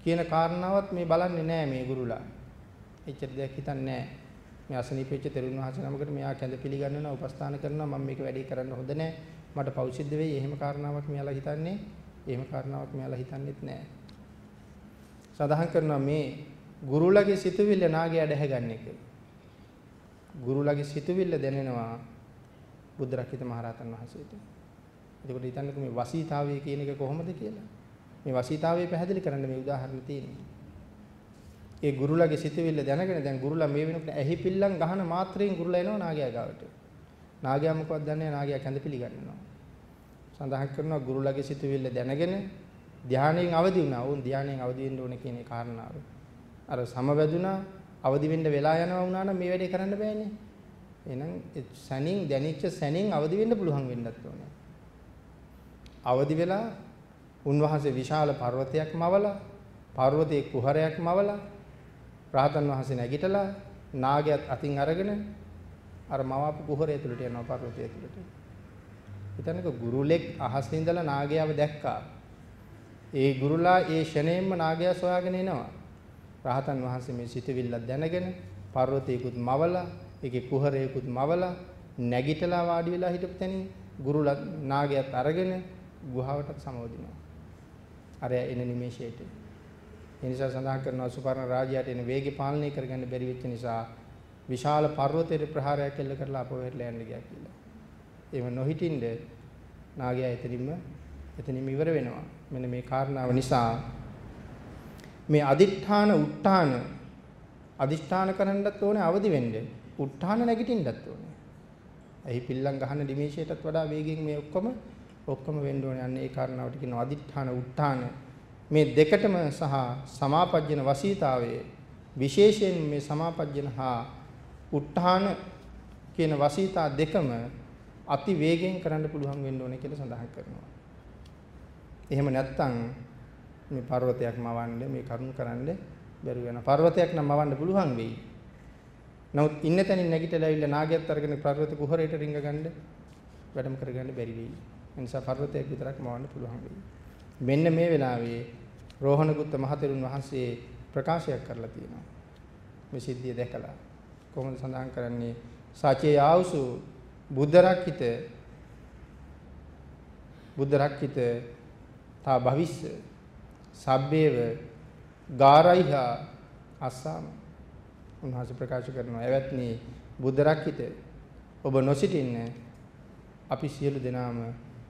කියන කාරණාවත් මේ බලන්නේ නැහැ මේ ගුරුලා. එච්චර දෙයක් හිතන්නේ නැහැ. මේ අසනීපෙච්ච තෙරුන් වහන්සේ නමකට මෙයා කැඳ පිළිගන්නවා උපස්ථාන කරනවා මම මේක වැඩි කරන්න හොඳ නැහැ මට පෞසිද්ධ වෙයි එහෙම කාරණාවක් මෙයාලා හිතන්නේ එහෙම කාරණාවක් මෙයාලා හිතන්නේත් නැහැ. සඳහන් කරනවා මේ ගුරුලගේ සිතුවිල්ල නාගයා දැහැගන්න එක. ගුරුලගේ සිතුවිල්ල දැනෙනවා බුද්ධ රක්කිත මහරහතන් වහන්සේට. එතකොට හිතන්නකෝ මේ වසීතාවය කියන එක කොහොමද කියලා. මේ වසීතාවය පැහැදිලි කරන්න මේ උදාහරණ තියෙන්නේ. ඒ ගුරුලගේ සිතුවිල්ල දැනගෙන දැන් ගුරුලා මේ වෙනකොට ඇහි පිල්ලම් ගහන මාත්‍රයෙන් ගුරුලා එනවා නාගයා ගාවට. නාගයා මොකක්ද දන්නේ නාගයා කැඳ පිළිගන්නවා. සඳහන් කරනවා ගුරුලගේ සිතුවිල්ල දැනගෙන ධානයෙන් අවදි වුණා. වුන් ධානයෙන් අවදි වෙන්න ඕනේ කියන කාරණාව. අර සමවැදුනා අවදි වෙන්න වෙලා යනවා වුණා නම් මේ වැඩේ කරන්න බෑනේ. එහෙනම් සැනින් දැනිච්ච සැනින් අවදි වෙන්න පුළුවන් වෙන්නත් ඕනේ. අවදි වෙලා උන්වහන්සේ විශාල පර්වතයක් මවලා පර්වතයේ කුහරයක් මවලා රහතන් වහන්සේ නැගිටලා නාගයත් අතින් අරගෙන අර මවාපු කුහරය තුලට යනවා පර්වතය තුලට. හිතන්නක ගුරුලෙක් අහසේ ඉඳලා නාගයාව දැක්කා. ඒ ගුරුලා ඒ ෂණයෙන්ම නාගයා සොයාගෙන එනවා. රහතන් වහන්සේ මේ සිටවිල්ල දැනගෙන පර්වතයකුත් මවලා ඒකේ කුහරයකුත් මවලා නැගිටලා වාඩි වෙලා හිටපු තැනින් ගුරුලා නාගයාත් අරගෙන ගුහාවටත් සමවදිනවා. අර එන නිමේෂයට. ඒ නිසා සඳහන් කරනවා සුපර්ණ රාජයාට එන වේගය පාලනය කරගන්න බැරි වෙච්ච නිසා විශාල පර්වතයේ ප්‍රහාරයක් එල්ල කරලා අපව වෙරලා යන්න ගියා කියලා. එහෙම නොහිටින්ද නාගයා එතනින්ම එතනින්ම ඉවර වෙනවා. මෙන්න මේ කාරණාව නිසා මේ අදිඨාන උත්තාන අදිෂ්ඨාන කරන්නත් ඕනේ අවදි වෙන්න. උත්තාන නැගිටින්නත් ඕනේ. එහි පිල්ලම් ගහන නිමේෂයටත් වඩා වේගෙන් මේ ඔක්කොම ඔක්කොම වෙන්න ඕනේ. අන්න ඒ කාරණාවට කියනවා අදිඨාන උත්තාන. මේ දෙකටම සහ සමාපජ්ජන වසීතාවයේ විශේෂයෙන් මේ සමාපජ්ජන හා උත්තාන කියන වසීතා දෙකම අති වේගෙන් කරන්න පුළුවන් වෙන්න ඕනේ කියලා සඳහන් කරනවා. එහෙම නැත්නම් මේ පර්වතයක් මවන්න මේ කරුණ කරන්න බැරි වෙනවා. පර්වතයක් නම් මවන්න පුළුවන් වෙයි. නමුත් ඉන්න තැනින් නැගිටලා ඇවිල්ලා නාගයත් අරගෙන පර්වත කුහරයට රිංග ගන්න වැඩම කරගන්න බැරි වෙයි. ඒ නිසා පර්වතයක් විතරක් මවන්න පුළුවන් වෙයි. මෙන්න මේ වෙලාවේ රෝහණගුත්ත මහතෙරුන් වහන්සේ ප්‍රකාශයක් කරලා තියෙනවා. මේ සිද්ධිය දැකලා කොහොමද සඳහන් කරන්නේ? සචේ ආවුසු බුද්ධ රක්කිත බුද්ධ රක්කිත තා භවිෂ්‍ය සබ්බේව ගාරයිහා අස්සාම උන්වහන්සේ ප්‍රකාශ කරනවා එවත්නි බුද්ධ රක්කිත ඔබ නොසිටින්න අපි සියලු දෙනාම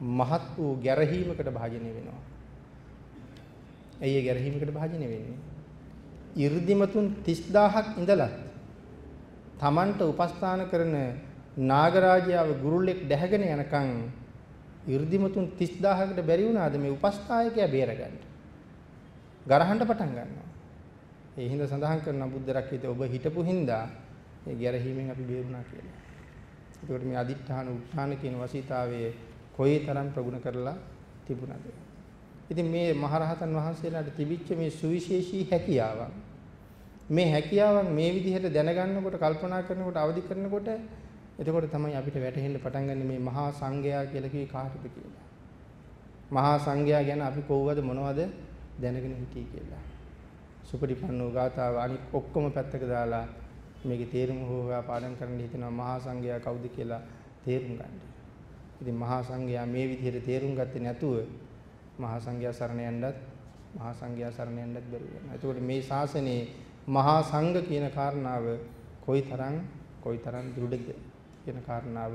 මහත් වූ ගැරහීමකට භාජනය වෙනවා. ඇයි ඒ ගැරහීමකට භාජනය වෙන්නේ? 이르දිමතුන් 30000ක් ඉඳලත් Tamanට උපස්ථාන කරන නාගරාජයාව ගුරුල්ලෙක් දැහැගෙන යනකම් 이르දිමතුන් 30000කට බැරි වුණාද මේ උපස්ථායකයා බේරගන්න. ගරහන්න පටන් ගන්නවා. ඒ හින්දා සඳහන් කරන බුද්ධ රක්කිත ඔබ හිටපු හින්දා මේ ගැරහීමෙන් අපි බේරුණා කියලා. ඒකට මේ අදිඨාන උත්හාන කියන වසීතාවයේ කොයිතරම් ප්‍රගුණ කරලා තිබුණාද? ඉතින් මේ මහරහතන් වහන්සේලාට තිබිච්ච මේ සුවිශේෂී හැකියාවන් මේ හැකියාවන් මේ විදිහට දැනගන්නකොට කල්පනා කරනකොට අවදි කරනකොට එතකොට තමයි අපිට වැටහෙන්න පටන් ගන්න මේ මහා සංඝයා කියලා කිව්වේ කාටද කියලා. මහා සංඝයා ගැන අපි කොහොමද මොනවද දැනගෙන හිටියේ කියලා. සුපටිපන්නෝ ගාතාව අනික් ඔක්කොම පැත්තක දාලා මේකේ තේරුම හොවා පාඩම් කරන්න හිතනවා මහා සංඝයා කවුද කියලා තේරුම් ගන්න. ඉතින් මහා සංඝයා මේ විදිහට තේරුම් ගත්තේ නැතුව මහා සංඝයා සරණ යන්නත් මහා සංඝයා සරණ යන්නත් බැරි වෙනවා. එතකොට මේ ශාසනයේ මහා සංඝ කියන කාරණාව කොයිතරම් කොයිතරම් දෘಢද කියන කාරණාව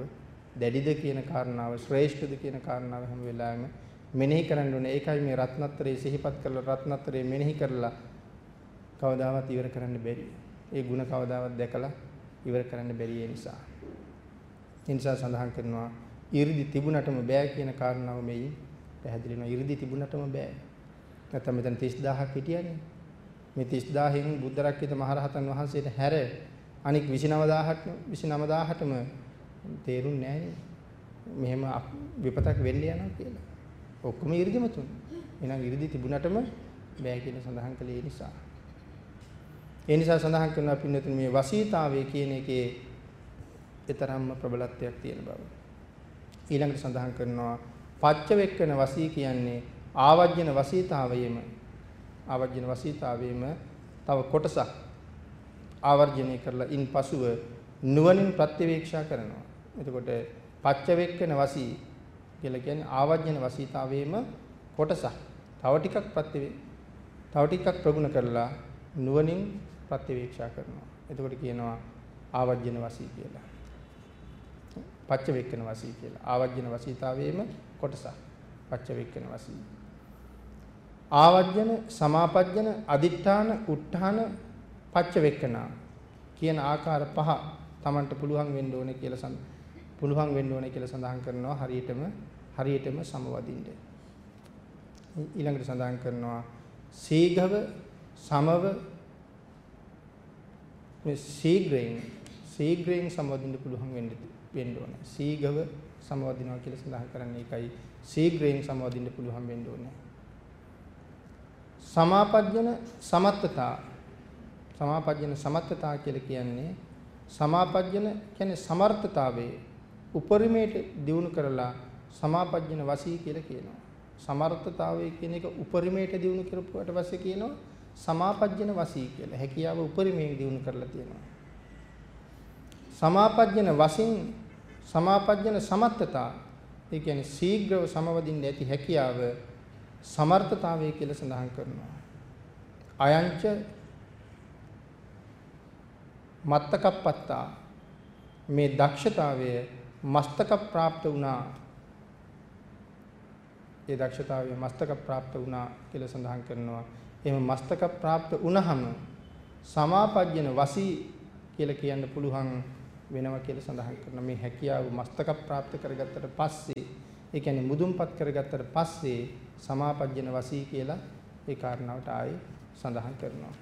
දැඩිද කියන කාරණාව ශ්‍රේෂ්ඨද කියන කාරණාව හැම වෙලාවෙම මෙනෙහි කරන්න ඕනේ. ඒකයි මේ රත්නත්‍රයේ සිහිපත් කරලා රත්නත්‍රයේ මෙනෙහි කරලා කවදාවත් ඉවර කරන්න බැරි. ඒ ಗುಣ කවදාවත් දැකලා ඉවර කරන්න බැරි නිසා. ඒ නිසා සඳහන් කරනවා 이르දි තිබුණටම බෑ කියන කාරණාව මෙයින් පැහැදිලි වෙනවා. 이르දි තිබුණටම බෑ. නැත්නම් මෙතන 30000ක් හිටියනේ. මේ 30000න් බුද්ධ රක්කිත මහරහතන් වහන්සේට හැර අනික් 29000ක් 29000ටම තේරුන්නේ නැහැ මෙහෙම විපතක් වෙන්න යනවා කියලා. ඔක්කොම 이르දිම තුන. එහෙනම් 이르දි තිබුණටම බෑ කියන සඳහන් කළේ නිසා. ඒ නිසා සඳහන් කරනවා පින්නතුනි මේ වසීතාවය කියන එකේ ඊතරම්ම ප්‍රබලත්වයක් තියෙන බව. ඊළඟට සඳහන් කරනවා පච්චවෙක්කන වසී කියන්නේ ආවජ්‍යන වසීතාවයේම ආවර්ජන වසීතාවයේම තව කොටසක් ආවර්ජනය කරලා ඉන් පසුව නුවණින් ප්‍රත්‍යවේක්ෂා කරනවා. එතකොට පච්චවෙක්කන වසී කියලා කියන්නේ ආවර්ජන වසීතාවේම කොටසක්. තව ටිකක් ප්‍රති තව ටිකක් ප්‍රගුණ කරලා නුවණින් ප්‍රතිවීක්ෂා කරනවා. එතකොට කියනවා ආවර්ජන වසී කියලා. පච්ච වේක්කන වසී කියලා. ආවර්ජන වසීතාවේම කොටසක්. පච්ච වේක්කන වසී. ආවර්ජන, සමාපජ්ජන, අදිඨාන, උත්ථාන, පච්ච වේක්කනා කියන ආකාර පහ Tamanට පුළුවන් වෙන්න ඕනේ කියලා පුළුවන් වෙන්න ඕනේ කියලා සඳහන් කරනවා හරියටම හරියටම සමවදින්න. ඊළඟට සඳහන් කරනවා සීඝව සමව මේ ශීඝ්‍රයෙන් ශීඝ්‍රයෙන් සමවදින්න පුළුවන් වෙන්න වෙන්න ඕනේ. සීඝව සමවදිනවා කියලා සඳහන් කරන්නේ ඒකයි. ශීඝ්‍රයෙන් සමවදින්න පුළුවන් වෙන්න ඕනේ. සමාපජ්ජන සමත්තතා සමාපජ්ජන සමත්තතා කියලා කියන්නේ සමාපජ්ජන කියන්නේ සමර්ථතාවයේ උපරිමයට දියුණු කරලා සමාපජ්ජන වසී කියලා කියනවා. සමර්ථතාවය කියන එක උපරිමයට දියුණු කරපුවට පස්සේ කියනවා සමාපජ්ජන වසී කියලා. හැකියාව උපරිමයෙන් දියුණු කරලා තියෙනවා. සමාපජ්ජන වසින් සමාපජ්ජන සමත්තතා ඒ කියන්නේ ශීඝ්‍රව සමවදින්න ඇති හැකියාව සමර්ථතාවය කියලා සඳහන් කරනවා. අයංච මත්තකප්පත්තා මේ දක්ෂතාවය මස්තක પ્રાપ્ત වුණා. ඒ දක්ෂතාවය මස්තක પ્રાપ્ત වුණා කියලා සඳහන් කරනවා. එහෙම මස්තක પ્રાપ્ત වුණහම සමාපජ්ජන වසී කියලා කියන්න පුළුවන් වෙනවා කියලා සඳහන් කරනවා. මේ හැකියාව මස්තක પ્રાપ્ત කරගත්තට පස්සේ ඒ කියන්නේ මුදුන්පත් කරගත්තට පස්සේ සමාපජ්ජන වසී කියලා ඒ කාරණාවට ආයේ සඳහන් කරනවා.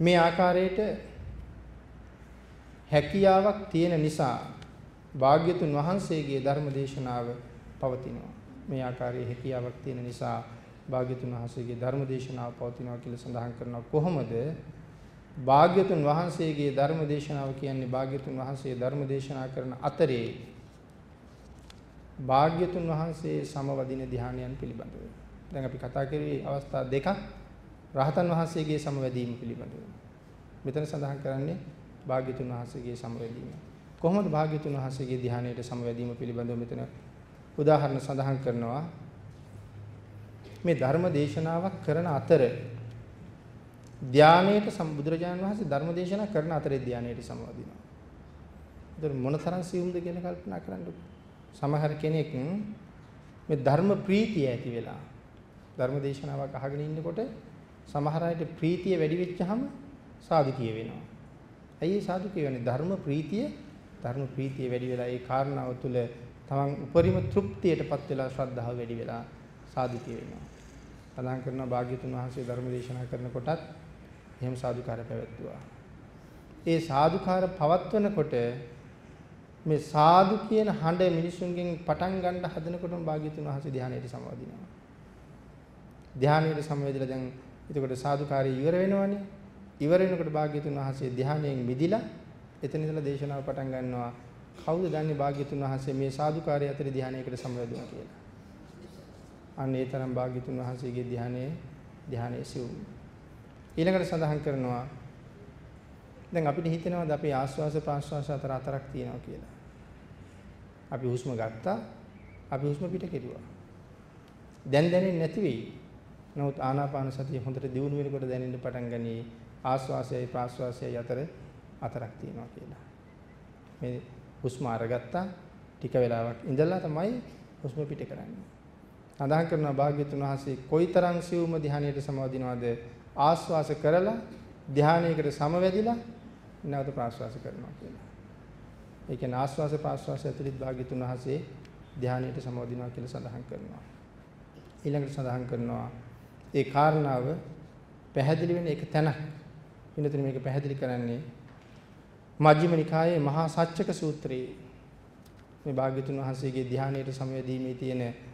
මේ ආකාරයට හැකියාවක් තියෙන නිසා භාග්‍යතුන් වහන්සේගේ ධර්ම දේශනාව පවතිනවා. මේ ආකාරයේ හැකියාවක් තියෙන නිසා භාග්‍යතුන් වහන්සේගේ ධර්ම දේශනාව පවතිනවා කියලා සඳහන් කරනවා. කොහොමද? භාග්‍යතුන් වහන්සේගේ ධර්ම දේශනාව කියන්නේ භාග්‍යතුන් වහන්සේ ධර්ම දේශනා කරන අතරේ භාග්‍යතුන් වහන්සේ සමවදින ධානයන් පිළිබඳව. දැන් අපි කතා කරේ අවස්ථා දෙකක් රහතන් වහන්සේගේ සමවැදීම පිළිබඳව. මෙතන සඳහන් කරන්නේ භාග්‍යතුන් වහන්සේගේ සමවැදීම. කොහොමද භාග්‍යතුන් වහන්සේගේ ධානයට සමවැදීම පිළිබඳව මෙතන උදාහරණ සඳහන් කරනවා. මේ ධර්ම දේශනාවක් කරන අතර ධානයට සම්බුදුරජාණන් වහන්සේ ධර්ම දේශනා කරන අතරේ ධානයට සමවදිනවා. ඒතර මොනතරම් සියුම්ද කියලා කල්පනා කරන්නකෝ. සමහර කෙනෙක් මේ ධර්ම ප්‍රීතිය ඇති වෙලා ධර්ම දේශනාවක් අහගෙන ඉන්නකොට සමහර අයට ප්‍රීතිය වැඩි වෙච්චහම සාදු කියවෙනවා. ඇයි ඒ සාදු කියවන්නේ? ධර්ම ප්‍රීතිය ධර්ම ප්‍රීතිය වැඩි වෙලා ඒ කාරණාව තුළ තමන් උපරිම තෘප්තියටපත් වෙලා ශ්‍රද්ධාව වැඩි වෙලා සාදු කියවෙනවා. සඳහන් කරනවා භාග්‍යතුන් වහන්සේ ධර්ම දේශනා කරනකොටත් එහෙම සාදුකාර පැවැත්තුවා. ඒ සාදුකාර පවත්වනකොට මේ සාදු කියන හඬ මිනිසුන්ගෙන් පටන් ගන්න හදනකොටම භාග්‍යතුන් වහන්සේ ධානයට සමවදිනවා. ධානයට සමවැදිලා දැන් එතකොට සාදුකාරී ඉවර වෙනවනේ. ඉවර වෙනකොට භාග්‍යතුන් වහන්සේ ධානයෙන් මිදිලා එතන ඉඳලා දේශනාව පටන් ගන්නවා. කවුද දන්නේ භාග්‍යතුන් වහන්සේ මේ සාදුකාරී අතරේ ධානයකට සමවැදුණා කියලා. අන්න ඒ තරම් භාග්‍යතුන් වහන්සේගේ ධානයේ ධානයේ සිවුම්. ඊළඟට සඳහන් කරනවා දැන් අපිට හිතෙනවාද අපේ ආස්වාස ප්‍රාස්වාස අතර අතරක් තියෙනවා කියලා. අපි හුස්ම ගත්තා අපි හුස්ම පිට කෙරුවා. දැන් දැනෙන්නේ නැති වෙයි. නමුත් ආනාපාන සතිය හොඳට දියුණු වෙනකොට දැනෙන්න පටන් ගනී ආස්වාසයයි ප්‍රාස්වාසයයි අතර අතරක් තියෙනවා කියලා. මේ හුස්ම අරගත්තා ටික වෙලාවක් ඉඳලා තමයි හුස්ම පිට කරන්නේ. සඳහන් කරනවා භාග්‍යතුන් වහන්සේ කොයිතරම් සියුම ධානයට සමවදිනවද ආස්වාස කරලා ධානයකට සමවැදිලා නැවත ප්‍රාස්වාස කරනවා කියලා. ඒ කියන්නේ ආස්වාස ප්‍රාස්වාස ඇතුළත් භාග්‍යතුන් වහන්සේ ධානයට සමවදිනවා කියලා සඳහන් කරනවා. ඊළඟට සඳහන් කරනවා ඒ කාරණාව පැහැදිලි වෙන එක තැනක්. වෙනතන මේක පැහැදිලි කරන්නේ මජ්ක්‍ධිම නිකායේ මහා සච්චක සූත්‍රයේ මේ භාග්‍යතුන් වහන්සේගේ ධානයට සමවැදීමේ තියෙන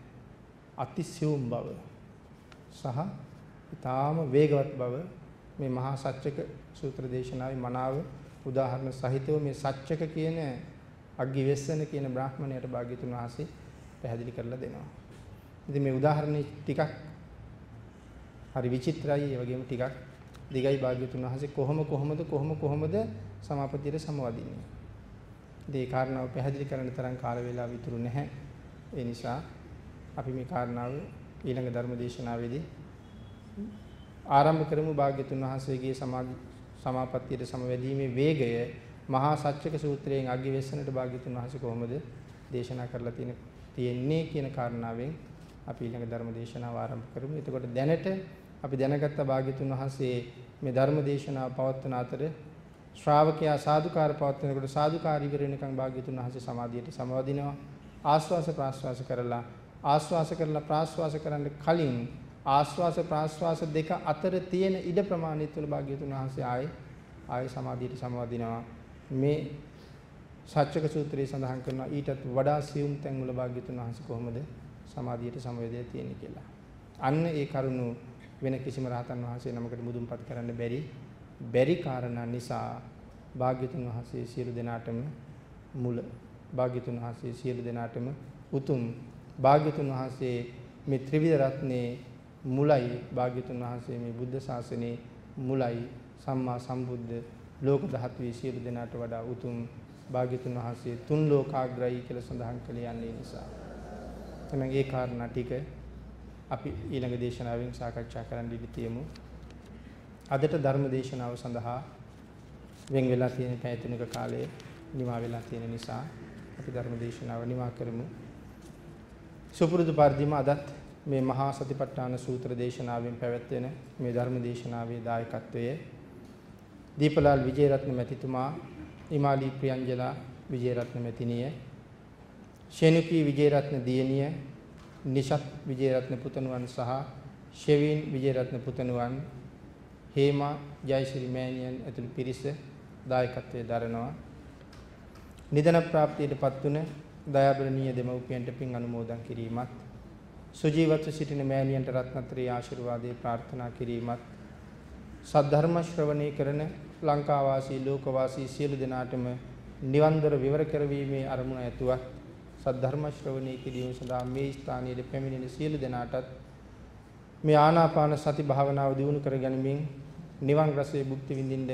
අතිසියුම් බව සහ ඊටාම වේගවත් බව මේ මහා සච්චක සූත්‍ර දේශනාවේ මනාව උදාහරණ සහිතව මේ සච්චක කියන අග්ගිවෙස්සන කියන බ්‍රාහ්මණයට භාග්‍යතුන් වහන්සේ පැහැදිලි කරලා දෙනවා. ඉතින් මේ උදාහරණ ටිකක් හරි විචිත්‍රයි ඒ වගේම ටිකක් දිගයි භාග්‍යතුන් වහන්සේ කොහොම කොහොමද කොහොම කොහොමද සමාපතියට සමවදින්නේ. ඒ කාරණාව පැහැදිලි කරන්න තරම් කාල වේලාව ඉතුරු නැහැ. ඒ නිසා අපි මේ කාරණාව ඊළඟ ධර්ම දේශනාවේදී ආරම්භ කරමු භාග්‍යතුන් වහන්සේගේ සමාධි සමාපත්තියට සමවැදීමේ වේගය මහා සත්‍යක සූත්‍රයෙන් අගිවෙස්සනට භාග්‍යතුන් වහන්සේ කොහොමද දේශනා කරලා තියෙන තියෙන්නේ කියන කාරණාවෙන් අපි ඊළඟ ධර්ම දේශනාව ආරම්භ කරමු. එතකොට දැනට අපි දැනගත්ත භාග්‍යතුන් වහන්සේ මේ ධර්ම දේශනාව පවත්වන අතර ශ්‍රාවකයා සාදුකාර පවත්වනකොට සාදුකාර ඉවර වෙනකන් භාග්‍යතුන් වහන්සේ සමාධියට සමවදිනවා. ආස්වාස ප්‍රාස්වාස කරලා ආස්වාස කරලා ප්‍රාස්වාස කරන්න කලින් ආස්වාස ප්‍රාස්වාස දෙක අතර තියෙන ඉඩ ප්‍රමාණය තුළ භාග්‍යතුන් වහන්සේ ආයේ ආයේ සමාධියට සමවදිනවා. මේ සත්‍යක සූත්‍රයේ සඳහන් කරනවා ඊටත් වඩා සියුම් තැන්වල භාග්‍යතුන් වහන්සේ කොහොමද සමාධියට සමවැදේ තියෙන්නේ කියලා. අන්න ඒ කරුණු වෙන කිසිම රහතන් වහන්සේ නමකට මුදුන්පත් කරන්න බැරි බැරි කාරණා නිසා භාග්‍යතුන් වහන්සේ සියලු දෙනාටම මුල භාග්‍යතුන් වහන්සේ සියලු දෙනාටම උතුම් භාග්‍යතුන් වහන්සේ මේ ත්‍රිවිධ රත්නේ මුලයි භාග්‍යතුන් වහන්සේ මේ බුද්ධ ශාසනයේ මුලයි සම්මා සම්බුද්ධ ලෝක ධාතුවේ සියලු දෙනාට වඩා උතුම් භාග්‍යතුන් වහන්සේ තුන් ලෝකාග්‍රයි කියලා සඳහන් කළ යන්නේ නිසා. එහෙනම් ඒ කාරණා ටික අපි ඊළඟ දේශනාවෙන් සාකච්ඡා කරන්න ඉඩ තියමු. අදට ධර්ම දේශනාව සඳහා වෙන් වෙලා තියෙන පැය තුනක කාලය නිමා වෙලා තියෙන නිසා අපි ධර්ම දේශනාව නිමා කරමු. සුපුරුදු පරිදිම අදත් මේ මහා සතිපට්ඨාන සූත්‍ර දේශනාවෙන් පැවැත්වෙන මේ ධර්ම දේශනාවේ දායකත්වයේ දීපලාල් විජේරත්න මැතිතුමා, ඉමාලි ප්‍රියංජලා විජේරත්න මැතිණිය, ශේනුකී විජේරත්න දියණිය, නිෂත් විජේරත්න පුතණුවන් සහ ෂෙවින් විජේරත්න පුතණුවන්, හේමා ජයශ්‍රී මෑණියන් ඇතුළු පිරිස දායකත්වයේ දරනවා. නිදන ප්‍රාප්තියටපත් වුණ දයාබරණීය දෙමව්පියන්ට පින් අනුමෝදන් කිරීමත් සුජීවත්ව සිටින මෑණියන්ට රත්නත්‍රී ආශිර්වාදේ ප්‍රාර්ථනා කිරීමත් සද්ධර්ම ශ්‍රවණය කරන ලංකා වාසී ලෝක වාසී සියලු දෙනාටම නිවන් දොර විවර කරවීමේ අරමුණ ඇතුවත් සද්ධර්ම ශ්‍රවණය කිරීම සඳහා මේ ස්ථානයේ පැමිණෙන සියලු දෙනාටත් මේ ආනාපාන සති භාවනාව දියුණු කර ගැනීමෙන් නිවන් රසයේ භුක්ති විඳින්න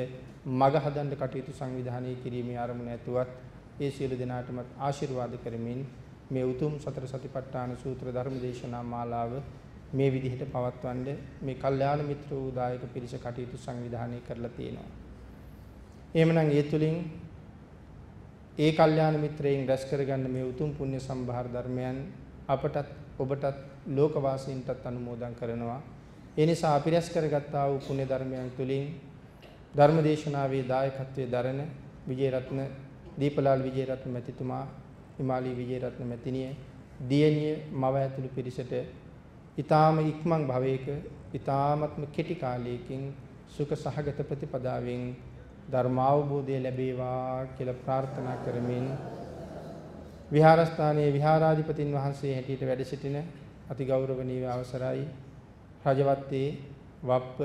මඟ හදන්න කටයුතු සංවිධානය කිරීමේ අරමුණ ඇතුවත් ඒ සියලු දෙනාටම ආශිර්වාද කරමින් මේ උතුම් සතර සතිපට්ඨාන සූත්‍ර ධර්ම දේශනා මාලාව මේ විදිහට පවත්වන්න මේ කල්යාණ මිත්‍ර වූ දායක පිරිස කටයුතු සංවිධානය කරලා තියෙනවා. එහෙමනම් ඒ තුලින් ඒ කල්යාණ මිත්‍රයන් රැස් කරගන්න මේ උතුම් පුණ්‍ය සම්භාර ධර්මයන් අපටත් ඔබටත් ලෝකවාසීන්ටත් අනුමෝදන් කරනවා. ඒ නිසා අපි රැස් කරගත්තා වූ පුණ්‍ය ධර්මයන් තුලින් ධර්මදේශනාවේ දායකත්වයේ දරන විජේරත්න දීපලාල් විජේරත්න මැතිතුමා හිමාලි විජේරත්න මැතිණිය දියණිය මව ඇතුළු පිරිසට ඊ타ම ඉක්මන් භවයක ඊ타මත්ම කෙටි කාලයකින් සුඛ සහගත ප්‍රතිපදාවෙන් ධර්මාවබෝධය ලැබේවා කියලා ප්‍රාර්ථනා කරමින් විහාරස්ථානයේ විහාරාධිපතින් වහන්සේ හැටියට වැඩ සිටින අතිගෞරවනීය අවසරයි. රජවත්තේ වප්ප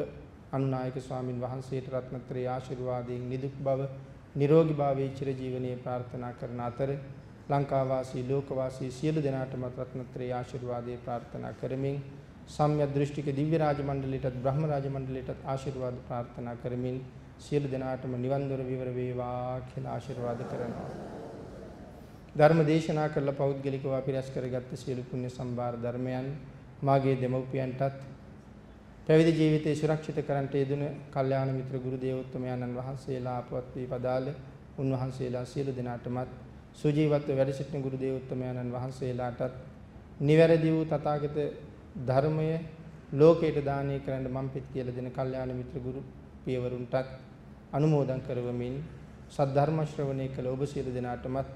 අනුනායක ස්වාමින් වහන්සේට රත්නත්‍රය ආශිර්වාදයෙන් නිදුක් බව නිරෝගී භාවයේ චිරජීවනයේ ප්‍රාර්ථනා කරන අතර ලංකාවාසී ලෝකවාසී සියලු දෙනාටම රත්නත්‍රය ආශිර්වාදයේ ප්‍රාර්ථනා කරමින් සම්‍යක් දෘෂ්ටික දිව්‍ය රාජ මණ්ඩලයටත් බ්‍රහ්ම රාජ මණ්ඩලයටත් ආශිර්වාද ප්‍රාර්ථනා කරමින් සියලු දෙනාටම නිවන් දොර විවර වේවා කියලා ආශිර්වාද කරනවා. ධර්ම දේශනා කළ පෞද්ගලිකව අපි රැස් කරගත්ත සියලු පුණ්‍ය සම්භාර ධර්මයන් මාගේ දෙමව්පියන්ටත් පැවිදි ජීවිතේ සුරක්ෂිත කරන්ට යෙදුන කල්යාණ මිත්‍ර ගුරු දේවෝත්තමයන්න් වහන්සේලා අපවත් වී පදාළ උන්වහන්සේලා සියලු දෙනාටමත් සුජීවත්ව වැඩ සිටින ගුරු දේවෝත්තමයන්න් වහන්සේලාටත් නිවැරදි වූ තථාගත ධර්මය ලෝකයට දානය කරන්න මම පිට කියලා දෙන කල්යාණ මිත්‍ර ගුරු පියවරුන්ටත් අනුමෝදන් කරවමින් සද්ධර්ම ශ්‍රවණය කළ ඔබ සියලු දෙනාටමත්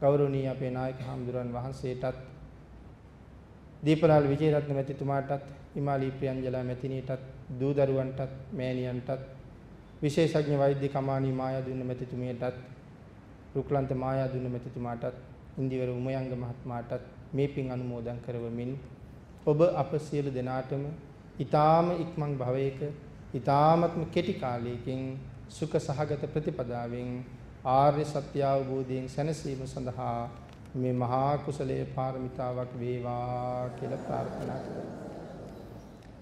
ගෞරවනීය අපේ නායක හාමුදුරන් වහන්සේටත් දීපලාල් විජේරත්න මැතිතුමාටත් හිමාලි ප්‍රියංජලා මැතිණියටත් දූ දරුවන්ටත් මෑණියන්ටත් විශේෂඥ වෛද්‍ය කමානි මායාදුන්න මැතිතුමියටත් රුක්ලන්ත මායාදුන්න මැතිතුමාටත් ඉන්දිවර උමයංග මහත්මයාටත් මේ පින් අනුමෝදන් කරවමින් ඔබ අප සියලු දෙනාටම ඊ타ම ඉක්මන් භවයක ඊ타මත්ම කෙටි කාලයකින් සුඛ සහගත ප්‍රතිපදාවෙන් ආර්ය සත්‍ය අවබෝධයෙන් සැනසීම සඳහා මේ මහා කුසලයේ පාරමිතාවක් වේවා කියලා ප්‍රාර්ථනා කරමු.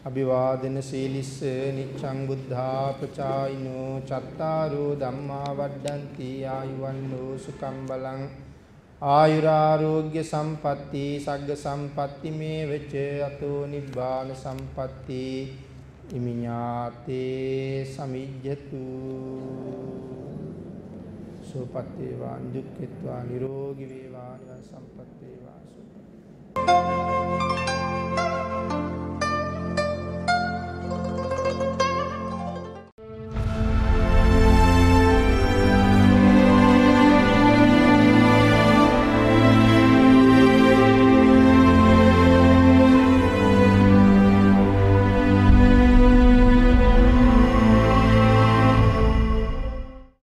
අභිවාදන සීලිස්ස නිච්ඡං බුද්ධා පචායිනෝ චත්තාරෝ ධම්මා වඩ්ඩಂತಿ ආයුවන්නෝ සුකම් බලං ආයුරාෝග්‍ය සම්පatti සග්ග සම්පatti මේ වෙච අතෝ නිබ්බාන සම්පatti ඉමිඤාතේ සමිජ්ජතු සෝපත් වේවා දුක්ඛිත්වා නිරෝගී වේවා නිවන් සම්පත් වේවා.